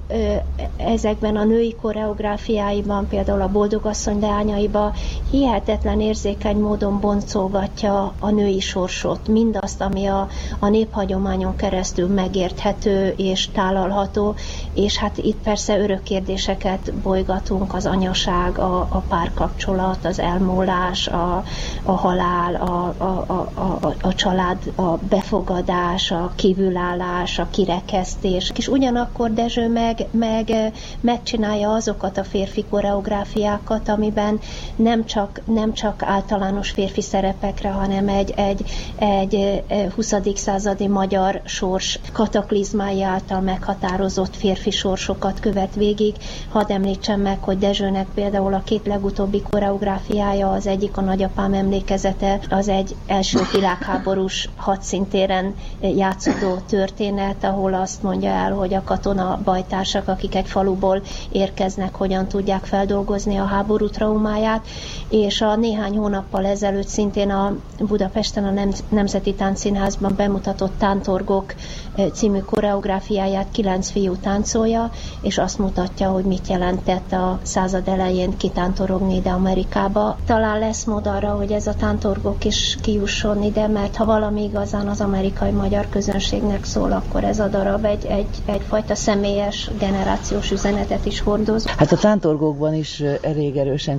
ezekben a női koreográfiáiban, például a Boldogasszony leányaiba hihetetlen érzékeny módon boncolgatja a női sorsot, mindazt, ami a, a néphagyományon keresztül megérthető és tálalható, és hát itt persze örök kérdéseket bolygatunk, az anyaság, a, a párkapcsolat, az elmúlás, a, a halál, a, a, a, a, a család, a befogadás, a kívülállás, a kirekesztés, és ugyanakkor Dezső meg, meg megcsinálja azokat a férfi koreográfiákat, amiben nem csak, nem csak általános férfi szerepekre, hanem egy, egy, egy 20. századi magyar sors kataklizmái által meghatározott férfi sorsokat követ végig. Hadd említsem meg, hogy Dezsőnek például a két legutóbbi koreográfiája, az egyik a nagyapám emlékezete, az egy első világháborús hadszintéren játszódó történet, ahol azt mondja el, hogy hogy a katona bajtársak, akik egy faluból érkeznek, hogyan tudják feldolgozni a háború traumáját, és a néhány hónappal ezelőtt szintén a Budapesten a Nem- Nemzeti Táncszínházban bemutatott Tántorgok eh, című koreográfiáját kilenc fiú táncolja, és azt mutatja, hogy mit jelentett a század elején kitántorogni ide Amerikába. Talán lesz mód arra, hogy ez a tántorgok is kijusson ide, mert ha valami igazán az amerikai magyar közönségnek szól, akkor ez a darab egy, egy, egyfajta személyes generációs üzenetet is hordoz. Hát a tántorgókban is elég erősen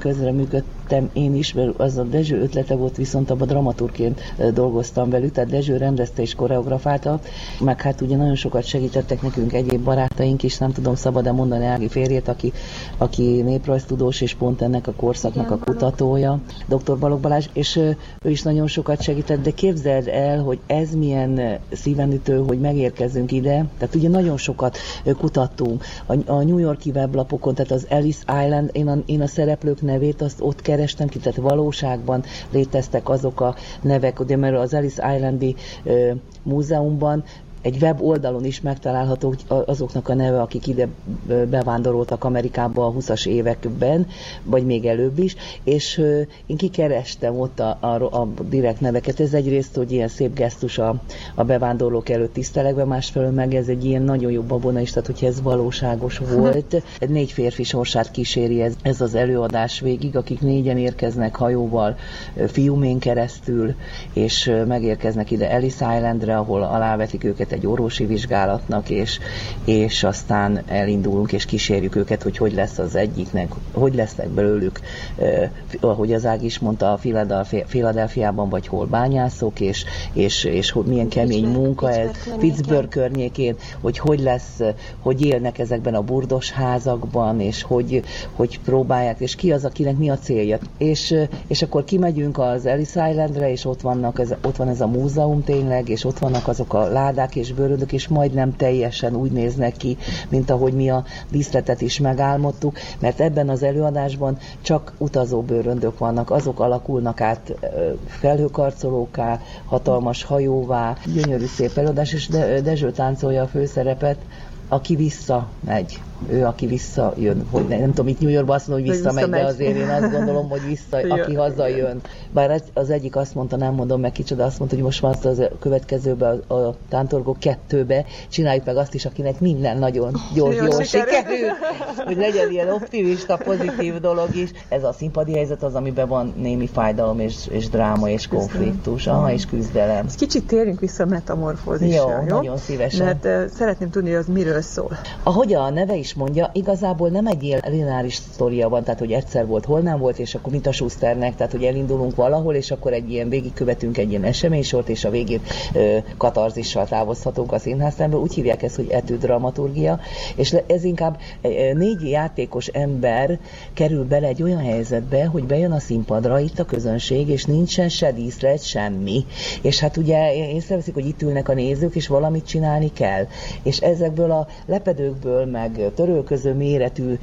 közreműködtem én is, mert az a Dezső ötlete volt, viszont abban dramaturként dolgoztam velük, tehát Dezső rendezte és koreografálta, meg hát ugye nagyon sokat segítettek nekünk egyéb barátaink is, nem tudom szabad-e mondani Ági férjét, aki, aki néprajztudós és pont ennek a korszaknak a kutatója, dr. Balogh Balázs, és ő is nagyon sokat segített, de képzeld el, hogy ez milyen szívenütő, hogy megérkezünk ide, tehát ugye nagyon sokat kutattunk a, a New Yorki weblapokon, tehát az Ellis Island, én a, én a szereplők nevét azt ott kerestem ki, tehát valóságban léteztek azok a nevek, ugye mert az Ellis Islandi ö, múzeumban egy web oldalon is megtalálható azoknak a neve, akik ide bevándoroltak Amerikába a 20-as években, vagy még előbb is, és én kikerestem ott a, a, a direkt neveket. Ez egyrészt, hogy ilyen szép gesztus a, a bevándorlók előtt tisztelekbe, másfelől meg ez egy ilyen nagyon jó babona is, tehát hogyha ez valóságos <laughs> volt. Négy férfi sorsát kíséri ez, ez az előadás végig, akik négyen érkeznek hajóval Fiumén keresztül, és megérkeznek ide Ellis Islandre, ahol alávetik őket egy orvosi vizsgálatnak, és, és aztán elindulunk, és kísérjük őket, hogy hogy lesz az egyiknek, hogy lesznek belőlük, eh, ahogy az Ág is mondta, a Philadelphiában vagy hol bányászok, és, és, és hogy milyen kemény munka ez, Pittsburgh környékén, hogy hogy lesz, hogy élnek ezekben a burdos házakban, és hogy, hogy próbálják, és ki az, akinek mi a célja. És, és akkor kimegyünk az Ellis Islandre, és ott, vannak ez, ott van ez a múzeum tényleg, és ott vannak azok a ládák és bőröndök, és majdnem teljesen úgy néznek ki, mint ahogy mi a díszletet is megálmodtuk, mert ebben az előadásban csak utazó bőröndök vannak, azok alakulnak át felhőkarcolóká, hatalmas hajóvá, gyönyörű szép előadás, és De- Dezső táncolja a főszerepet, aki visszamegy. Ő, aki visszajön. Hogy ne, nem tudom, itt New Yorkban azt mondom, hogy visszamegy, de azért én azt gondolom, hogy vissza, <laughs> aki Jön. hazajön. Bár az- egyik azt mondta, nem mondom meg kicsoda, azt mondta, hogy most azt az következőben a, a Tántorgó kettőbe, csináljuk meg azt is, akinek minden nagyon <laughs> gyors, Jól jól sikerül. sikerül, hogy legyen ilyen optimista, pozitív dolog is. Ez a színpadi helyzet az, amiben van némi fájdalom és, és dráma és konfliktus, aha, és küzdelem. Kicsit térjünk vissza a metamorfózisra, Jó, jó? nagyon szívesen. Mert uh, szeretném tudni, hogy az miről szól. Ahogy a neve is mondja, igazából nem egy ilyen lineáris sztoria van, tehát hogy egyszer volt, hol nem volt, és akkor mint a Schusternek, tehát hogy elindulunk valahol, és akkor egy ilyen végigkövetünk egy ilyen eseménysort, és a végén ö, katarzissal távozhatunk a színháztermből. Úgy hívják ezt, hogy etűdramaturgia, és le- ez inkább négy játékos ember kerül bele egy olyan helyzetbe, hogy bejön a színpadra itt a közönség, és nincsen se díszlet, semmi. És hát ugye észreveszik, hogy itt ülnek a nézők, és valamit csinálni kell. És ezekből a lepedőkből, meg törölköző méretű,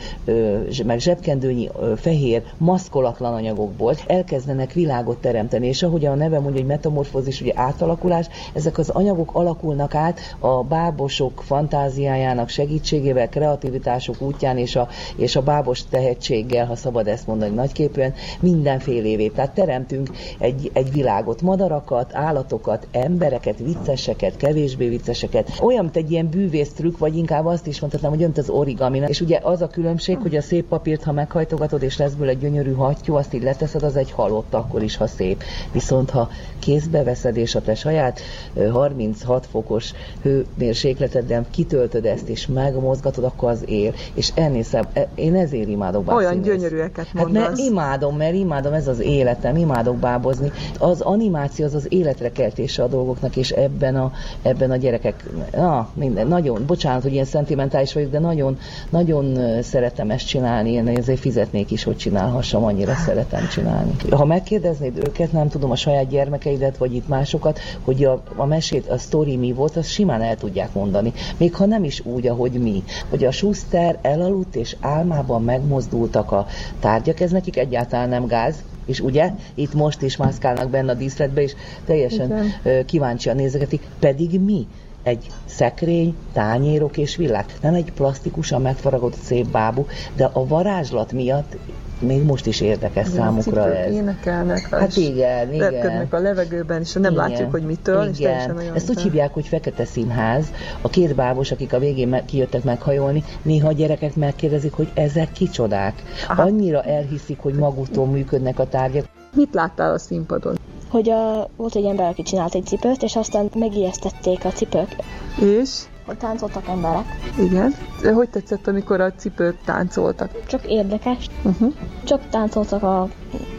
meg zsebkendőnyi fehér, maszkolatlan anyagokból elkezdenek világot teremteni. És ahogy a neve mondja, hogy metamorfózis, ugye átalakulás, ezek az anyagok alakulnak át a bábosok fantáziájának segítségével, kreativitások útján és a, és a bábos tehetséggel, ha szabad ezt mondani nagyképűen, mindenfélévé. Tehát teremtünk egy, egy világot, madarakat, állatokat, embereket, vicceseket, kevésbé vicceseket. Olyan, mint egy ilyen bűvész trükk, vagy inkább azt is mondhatnám, hogy önt az origami. És ugye az a különbség, hogy a szép papírt, ha meghajtogatod, és lesz belőle egy gyönyörű hattyú, azt így leteszed, az egy halott, akkor is, ha szép. Viszont ha kézbe veszed, és a te saját ö, 36 fokos hőmérsékleteden kitöltöd ezt, és megmozgatod, akkor az él. És ennél szebb, e- én ezért imádok Olyan bábszínész. gyönyörűeket Hát mondasz. mert imádom, mert imádom, ez az életem, imádok bábozni. Az animáció az az életre keltése a dolgoknak, és ebben a, ebben a gyerekek, na, minden, nagyon, bocsánat, hogy ilyen szentimentális vagyok, de nagyon, nagyon ö, szeretem ezt csinálni, én ezért fizetnék is, hogy csinálhassam, annyira szeretem csinálni. Ha megkérdeznéd őket, nem tudom, a saját gyermekeidet, vagy itt másokat, hogy a, a mesét, a sztori mi volt, azt simán el tudják mondani. Még ha nem is úgy, ahogy mi. Hogy a Schuster elaludt, és álmában megmozdultak a tárgyak, ez nekik egyáltalán nem gáz, és ugye itt most is mászkálnak benne a díszletbe, és teljesen Igen. kíváncsian nézegetik, pedig mi egy szekrény, tányérok és villák. Nem egy plastikusan megfaragott szép bábú, de a varázslat miatt még most is érdekes Igen, számukra ez. Énekelnek, Hát és igen, igen. a levegőben, és nem Igen. látjuk, hogy mitől, és Igen. teljesen olyan. Ezt úgy hívják, hogy fekete színház. A két bábos, akik a végén me- kijöttek meghajolni, néha a gyerekek megkérdezik, hogy ezek kicsodák. Aha. Annyira elhiszik, hogy maguktól működnek a tárgyak. Mit láttál a színpadon? Hogy a, volt egy ember, aki csinált egy cipőt, és aztán megijesztették a cipők. És? Hogy táncoltak emberek. Igen. De hogy tetszett, amikor a cipők táncoltak? Csak érdekes. Uh-huh. Csak táncoltak a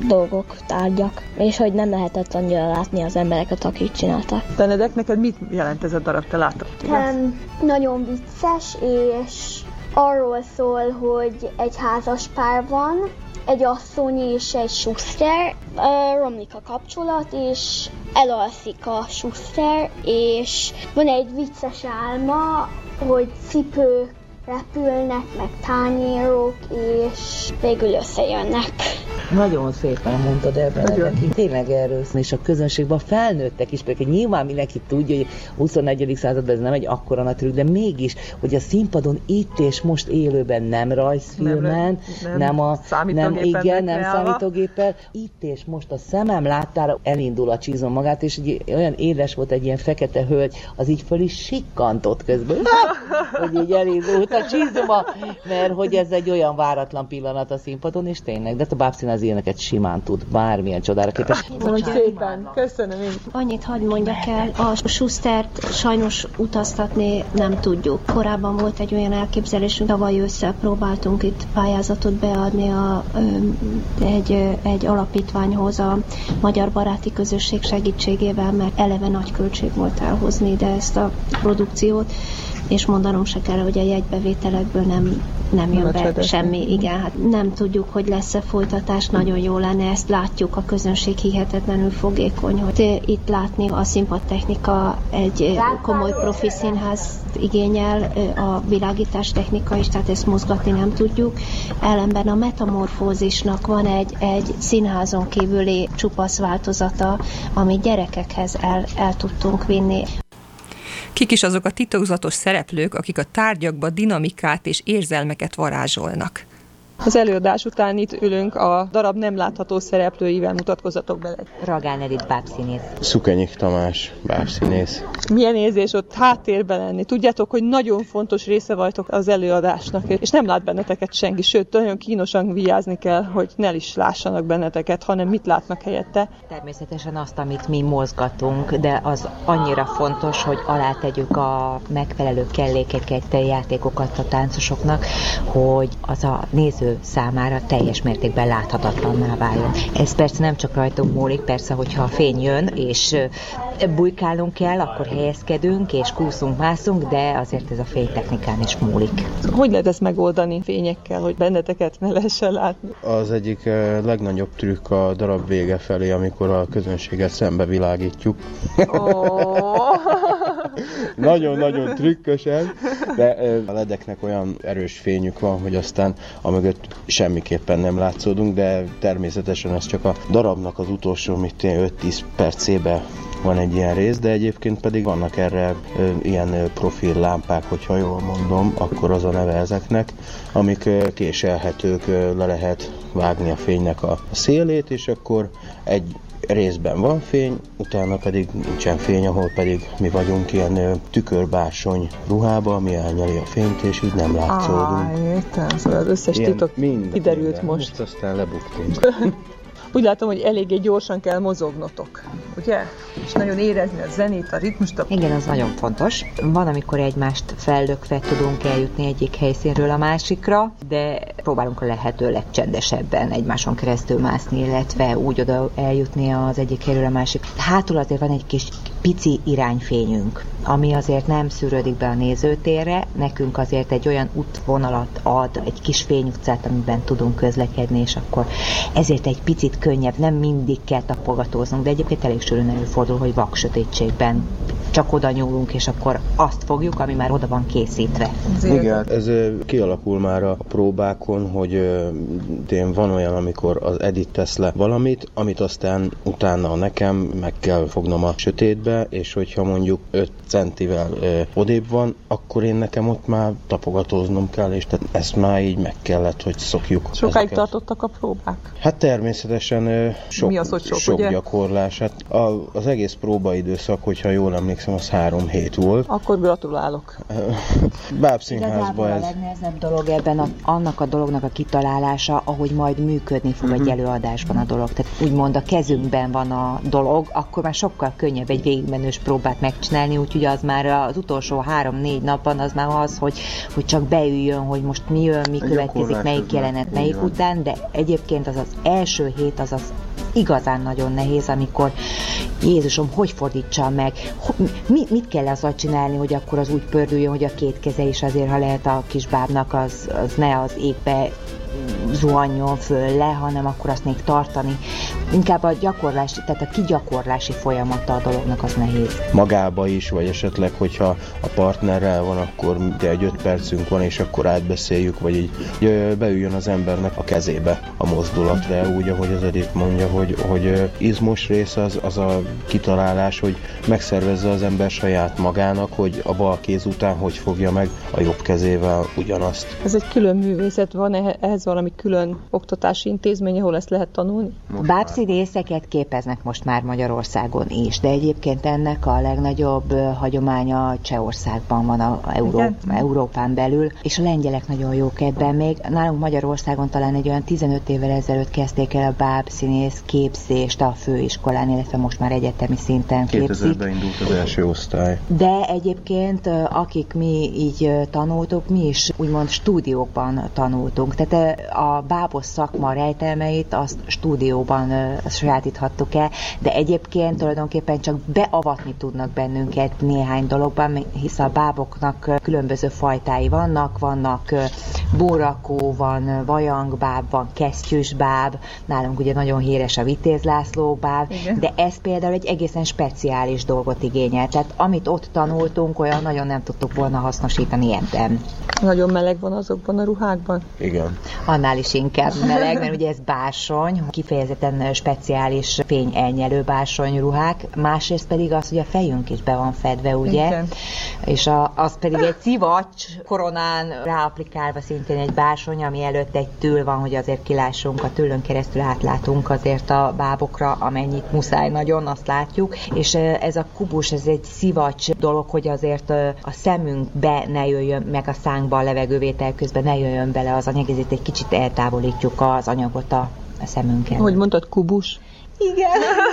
dolgok, tárgyak, és hogy nem lehetett annyira látni az embereket, akik csinálták. Benedek, neked mit jelent ez a darab? Te láttad? Um, nagyon vicces, és arról szól, hogy egy házas pár van, egy asszony és egy suszter, romlik a kapcsolat, és elalszik a suszter, és van egy vicces álma, hogy cipők repülnek, meg tányérok, és végül összejönnek. Nagyon szépen mondtad el Benedek. Tényleg erről szól, és a közönségben a felnőttek is, pedig nyilván mindenki tudja, hogy a 21. században ez nem egy akkora nagy trükk, de mégis, hogy a színpadon itt és most élőben nem rajzfilmen, Nem, nem, nem a nem, igen, nem beállva. számítógéppel, itt és most a szemem láttára elindul a csizom magát, és egy, olyan édes volt egy ilyen fekete hölgy, az így föl is sikkantott közben, <laughs> hogy így elindult a csizma, mert hogy ez egy olyan váratlan pillanat a színpadon, és tényleg, de a bábszínház ilyeneket simán tud, bármilyen csodára képes. Hogy szépen. Köszönöm én. Annyit hagy mondjak el, a Schustert sajnos utaztatni nem tudjuk. Korábban volt egy olyan elképzelésünk, tavaly ősszel próbáltunk itt pályázatot beadni a, egy, egy alapítványhoz a Magyar Baráti Közösség segítségével, mert eleve nagy költség volt elhozni ide ezt a produkciót, és mondanom se kell, hogy a jegybevételekből nem, nem jön be semmi. Igen, hát nem tudjuk, hogy lesz-e folytatás, nagyon jó lenne, ezt látjuk, a közönség hihetetlenül fogékony, hogy itt látni a színpadtechnika egy komoly profi színház igényel, a világítás technika is, tehát ezt mozgatni nem tudjuk. Ellenben a metamorfózisnak van egy, egy színházon kívüli csupasz változata, amit gyerekekhez el, el tudtunk vinni. Kik is azok a titokzatos szereplők, akik a tárgyakba dinamikát és érzelmeket varázsolnak? Az előadás után itt ülünk a darab nem látható szereplőivel, mutatkozatok bele. Ragán Edith bábszínész. Szukenyik Tamás, bábszínész. Milyen érzés ott háttérben lenni? Tudjátok, hogy nagyon fontos része vagytok az előadásnak, és nem lát benneteket senki, sőt, nagyon kínosan vigyázni kell, hogy ne is lássanak benneteket, hanem mit látnak helyette. Természetesen azt, amit mi mozgatunk, de az annyira fontos, hogy alátegyük a megfelelő kellékeket, játékokat a táncosoknak, hogy az a néző számára teljes mértékben láthatatlanná váljon. Ez persze nem csak rajtunk múlik, persze, hogyha a fény jön, és ö, bujkálnunk kell, akkor helyezkedünk, és kúszunk, mászunk, de azért ez a fénytechnikán is múlik. Hogy lehet ezt megoldani fényekkel, hogy benneteket ne lehessen látni? Az egyik legnagyobb trükk a darab vége felé, amikor a közönséget szembe világítjuk. <laughs> Nagyon-nagyon trükkösen, de a ledeknek olyan erős fényük van, hogy aztán amögött semmiképpen nem látszódunk, de természetesen ez csak a darabnak az utolsó, mit én, 5-10 percébe van egy ilyen rész, de egyébként pedig vannak erre ö, ilyen profil lámpák, hogyha jól mondom, akkor az a neve ezeknek, amik ö, késelhetők, ö, le lehet vágni a fénynek a szélét, és akkor egy részben van fény, utána pedig nincsen fény, ahol pedig mi vagyunk ilyen ö, tükörbásony ruhába, ami elnyeli a fényt, és így nem látszódunk. Á, értem, szóval az összes Ilyen titok minden, kiderült minden. most. Most aztán lebuktunk. <laughs> Úgy látom, hogy eléggé gyorsan kell mozognotok, ugye? És nagyon érezni a zenét, a ritmust. A... Igen, az nagyon fontos. Van, amikor egymást fellökve tudunk eljutni egyik helyszínről a másikra, de próbálunk a lehető legcsendesebben egymáson keresztül mászni, illetve úgy oda eljutni az egyik helyről a másik. Hátul azért van egy kis pici irányfényünk, ami azért nem szűrődik be a nézőtérre, nekünk azért egy olyan útvonalat ad, egy kis fényutcát, amiben tudunk közlekedni, és akkor ezért egy picit könnyebb, nem mindig kell tapogatóznunk, de egyébként elég sűrűn előfordul, hogy vak sötétségben csak oda nyúlunk, és akkor azt fogjuk, ami már oda van készítve. Igen, ez ö, kialakul már a próbákon, hogy én van olyan, amikor az Edit tesz le valamit, amit aztán utána nekem meg kell fognom a sötétbe, és hogyha mondjuk 5 centivel odébb van, akkor én nekem ott már tapogatóznom kell, és tehát ezt már így meg kellett, hogy szokjuk. Sokáig ezeket. tartottak a próbák? Hát természetesen ö, sok, Mi az, hogy sok, sok ugye? gyakorlás. Hát a, az egész próbaidőszak, hogyha jól emlékszem, az három hét volt. Akkor gratulálok. <laughs> Bábszínházba Igazából a ez. legnehezebb dolog ebben a, annak a dolognak a kitalálása, ahogy majd működni fog Mhm. egy előadásban a dolog. Tehát úgymond a kezünkben van a dolog, akkor már sokkal könnyebb egy végigmenős próbát megcsinálni, úgyhogy az már az utolsó három-négy napban az már az, hogy, hogy csak beüljön, hogy most mi jön, mi A következik, melyik jelenet, melyik után, de egyébként az az első hét az az igazán nagyon nehéz, amikor Jézusom, hogy fordítsam meg, mi, mit kell azzal csinálni, hogy akkor az úgy pördüljön, hogy a két keze is azért, ha lehet a kisbábnak, az, az ne az égbe zuhanjon föl le, hanem akkor azt még tartani. Inkább a gyakorlás, tehát a kigyakorlási folyamata a dolognak az nehéz. magába is, vagy esetleg, hogyha a partnerrel van, akkor de egy öt percünk van, és akkor átbeszéljük, vagy így beüljön az embernek a kezébe a mozdulat, de úgy, ahogy az Edith mondja, hogy, hogy izmos rész az, az a kitalálás, hogy megszervezze az ember saját magának, hogy a bal kéz után hogy fogja meg a jobb kezével ugyanazt. Ez egy külön művészet, van ehe- ehhez valami külön oktatási intézmény, ahol ezt lehet tanulni? Bábszínészeket képeznek most már Magyarországon is, de egyébként ennek a legnagyobb hagyománya Csehországban van a a Euró- Igen? Európán belül, és a lengyelek nagyon jók ebben még. Nálunk Magyarországon talán egy olyan 15 évvel ezelőtt kezdték el a bábszínész képzést a főiskolán, illetve most már egyetemi szinten képzik. 2000-ben indult az első osztály. De egyébként, akik mi így tanultuk, mi is úgymond stúdiókban tanultunk. Tehát a bábos szakma rejtelmeit azt stúdióban sajátíthattuk el, de egyébként tulajdonképpen csak beavatni tudnak bennünket néhány dologban, hisz a báboknak különböző fajtái vannak, vannak bórakó, van vajangbáb, van kesztyűs báb, nálunk ugye nagyon híres a Vitéz László Igen. de ez például egy egészen speciális dolgot igényel. Tehát amit ott tanultunk, olyan nagyon nem tudtuk volna hasznosítani ebben. Nagyon meleg van azokban a ruhákban. Igen. Annál is inkább meleg, mert ugye ez bársony, kifejezetten speciális fényelnyelő bársony ruhák, másrészt pedig az, hogy a fejünk is be van fedve, ugye? Igen. És a, az pedig egy szivacs koronán ráaplikálva szintén egy bársony, ami előtt egy tül van, hogy azért kilássunk, a tülön keresztül átlátunk azért a bábokra, amennyit muszáj nagyon, azt látjuk. És ez a kubus, ez egy szivacs dolog, hogy azért a szemünkbe ne jöjjön, meg a szánkba a levegővétel közben ne jöjjön bele az anyag, ezért egy kicsit eltávolítjuk az anyagot a, szemünkkel. Hogy mondtad, kubus? Igen.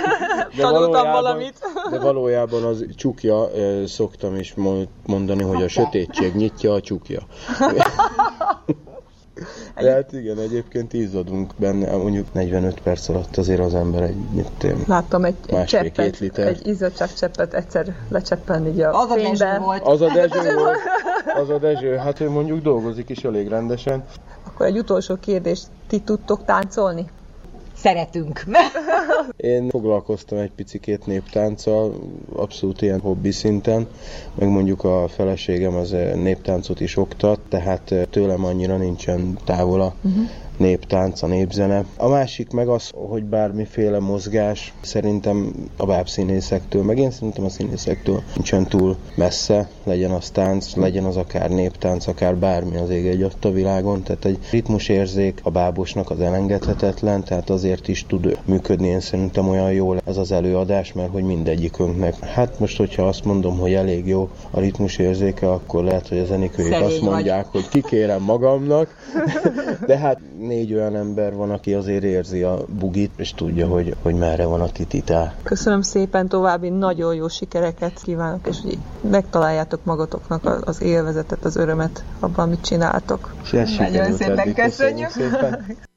<laughs> De Tanultam valamit. De valójában az csukja, szoktam is mo- mondani, hogy a sötétség nyitja a csukja. <laughs> De hát igen, egyébként izzadunk benne, mondjuk 45 perc alatt azért az ember egy, mit Láttam egy, egy cseppet, liter. egy izzadságcseppet egyszer lecseppen így a Az a fénybe. Dezső volt. Az a Dezső <laughs> volt, az a Dezső, hát ő mondjuk dolgozik is elég rendesen. Akkor egy utolsó kérdés, ti tudtok táncolni? Szeretünk. <laughs> Én foglalkoztam egy picikét néptánccal, abszolút ilyen hobbi szinten, meg mondjuk a feleségem az néptáncot is oktat, tehát eh, tőlem annyira nincsen távol a néptánc, a népzene. A másik meg az, hogy bármiféle mozgás szerintem a bábszínészektől, meg én szerintem a színészektől nincsen túl messze, legyen az tánc, legyen az akár néptánc, akár bármi az ég egy a világon, tehát egy ritmusérzék a bábosnak az elengedhetetlen, tehát azért is tud működni én szerintem olyan jól ez az előadás, mert hogy mindegyikünknek. Hát most, hogyha azt mondom, hogy elég jó a ritmusérzéke, akkor lehet, hogy a zenikőjük Szerény azt vagy. mondják, hogy kikérem magamnak, <laughs> de hát négy olyan ember van, aki azért érzi a bugit, és tudja, hogy, hogy merre van a tititál. Köszönöm szépen, további nagyon jó sikereket kívánok, és hogy megtaláljátok magatoknak az élvezetet, az örömet abban, amit csináltok. Nagyon szépen eddig. köszönjük. szépen. <laughs>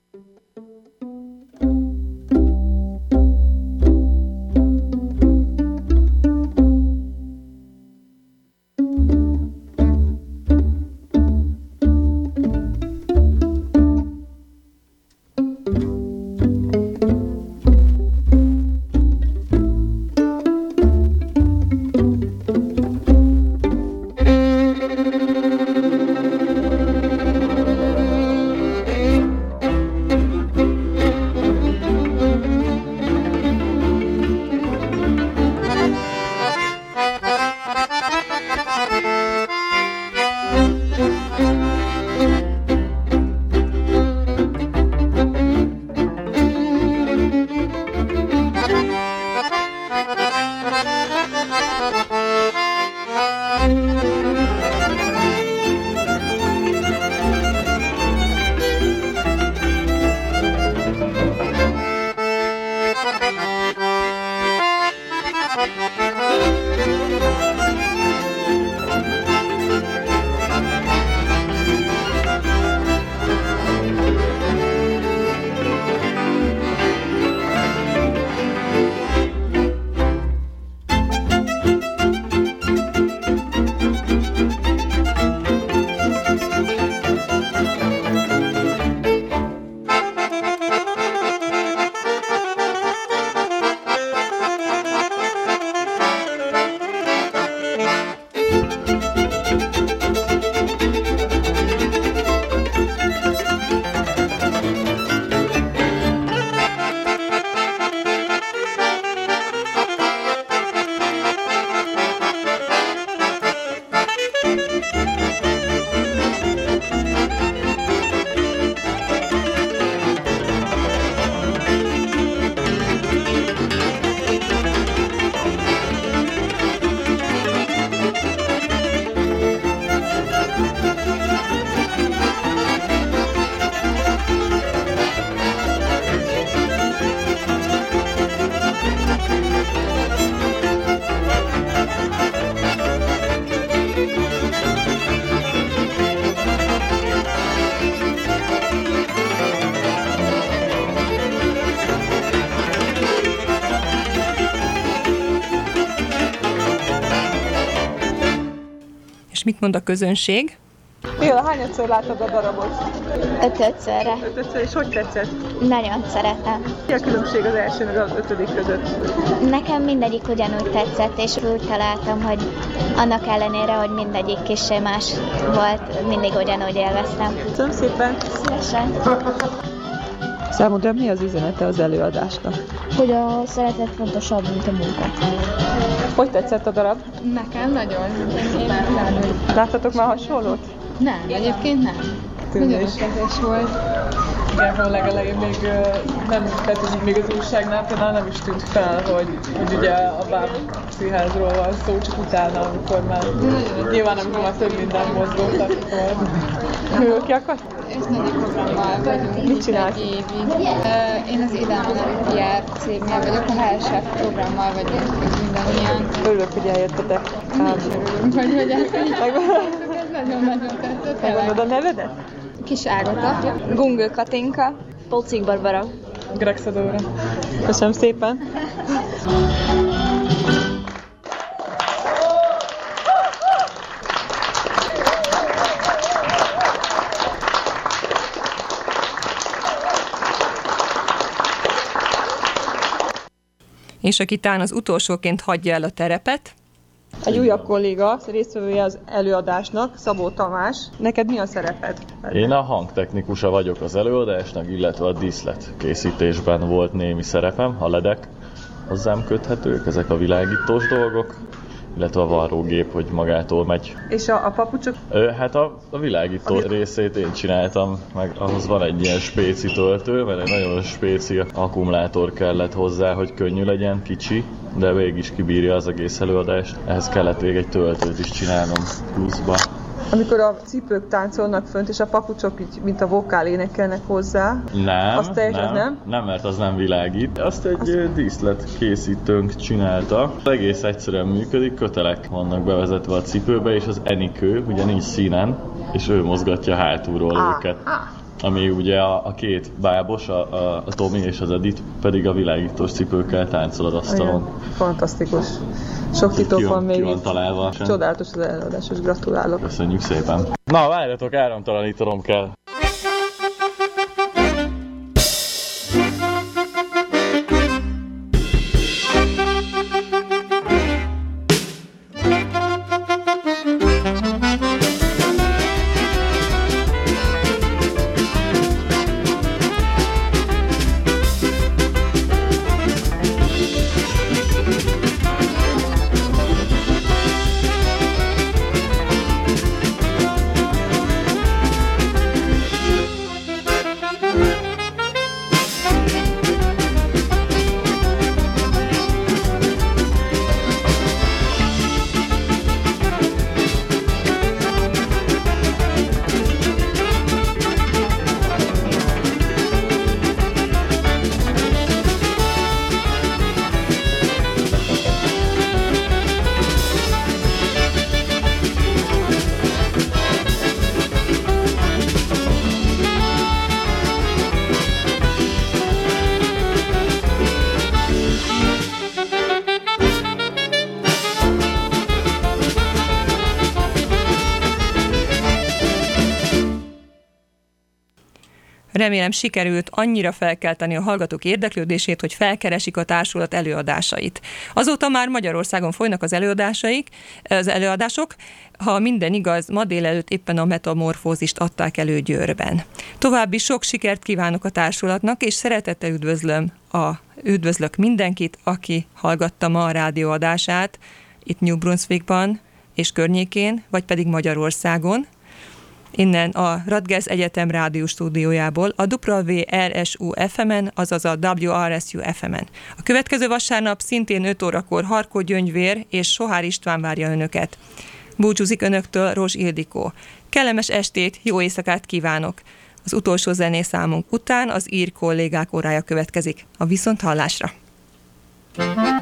mond a közönség? Béla, hányadszor láttad a darabot? Ötödszörre. Ötödször, és hogy tetszett? Nagyon szeretem. Mi a különbség az első meg az ötödik között? Nekem mindegyik ugyanúgy tetszett, és úgy találtam, hogy annak ellenére, hogy mindegyik kis más volt, mindig ugyanúgy élveztem. Köszönöm szépen! Szívesen! Számodra mi az üzenete az előadásnak? Hogy a szeretet fontosabb, mint a munka. Hogy tetszett a darab? Nekem nagyon. Én imádom. Láttatok már hasonlót? Nem, egyébként nem. Nagyon kedves volt. Igen, a legelején még nem, tehát hogy még az újságnál például nem is tűnt fel, hogy, hogy ugye a báb színházról van szó, csak utána, amikor már nyilván amikor már több minden mozgott, akkor Ő ki akart? Ez nagy programmal vagyunk. Mit csinálsz? Évig. Én az PR cégnél vagyok, a HSF programmal vagyunk mindannyian. Örülök, hogy eljöttetek. Ám. Örülünk, hogy hogy elkönyvítettek. Ez nagyon-nagyon tetszett. Megmondod a nevedet? Kis Ágota. Gungő Katinka. Polcik Barbara. Greg Szadóra. Köszönöm szépen. És aki talán az utolsóként hagyja el a terepet, Egy újabb kolléga, résztvevője az előadásnak, Szabó Tamás. Neked mi a szereped? Én a hangtechnikusa vagyok az előadásnak, illetve a díszlet készítésben volt némi szerepem, a ledek hozzám köthetők, ezek a világítós dolgok, illetve a varrógép, hogy magától megy. És a, a papucsok? Ö, hát a, a világító részét én csináltam, meg ahhoz van egy ilyen spéci töltő, mert egy nagyon spéci akkumulátor kellett hozzá, hogy könnyű legyen, kicsi, de mégis kibírja az egész előadást. Ehhez kellett még egy töltőt is csinálnom pluszba. Amikor a cipők táncolnak fönt, és a papucsok így, mint a vokál énekelnek hozzá. Nem, Az teljes, nem, nem? nem, mert az nem világít. Azt egy Azt... díszlet készítőnk csinálta. Egész egyszerűen működik, kötelek vannak bevezetve a cipőbe, és az enikő, ugye nincs színen, és ő mozgatja hátulról Ah, őket. Ami ugye a, a két bábos, a, a, a Tomi és az Edith pedig a világítós cipőkkel táncol az asztalon. Igen, fantasztikus. Sok titok van még ki van itt. találva. Csodálatos az előadás, és gratulálok. Köszönjük szépen. Na, várjatok, áramtalanítanom kell. Remélem sikerült annyira felkelteni a hallgatók érdeklődését, hogy felkeresik a társulat előadásait. Azóta már Magyarországon folynak az előadásaik, az előadások, ha minden igaz, ma délelőtt éppen a metamorfózist adták elő Győrben. További sok sikert kívánok a társulatnak, és szeretettel üdvözlöm a, üdvözlök mindenkit, aki hallgatta ma a rádióadását itt New Brunswickban és környékén, vagy pedig Magyarországon innen a Radgers Egyetem rádió stúdiójából, a WRSU FM-en, azaz a WRSU FM-en. A következő vasárnap szintén 5 órakor Harkó Gyöngyvér és Sohár István várja önöket. Búcsúzik önöktől Rozs Ildikó. Kellemes estét, jó éjszakát kívánok! Az utolsó zenészámunk után az ír kollégák órája következik. A viszont hallásra! Music heard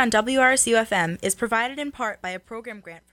on WRSU FM is provided in part by a program grant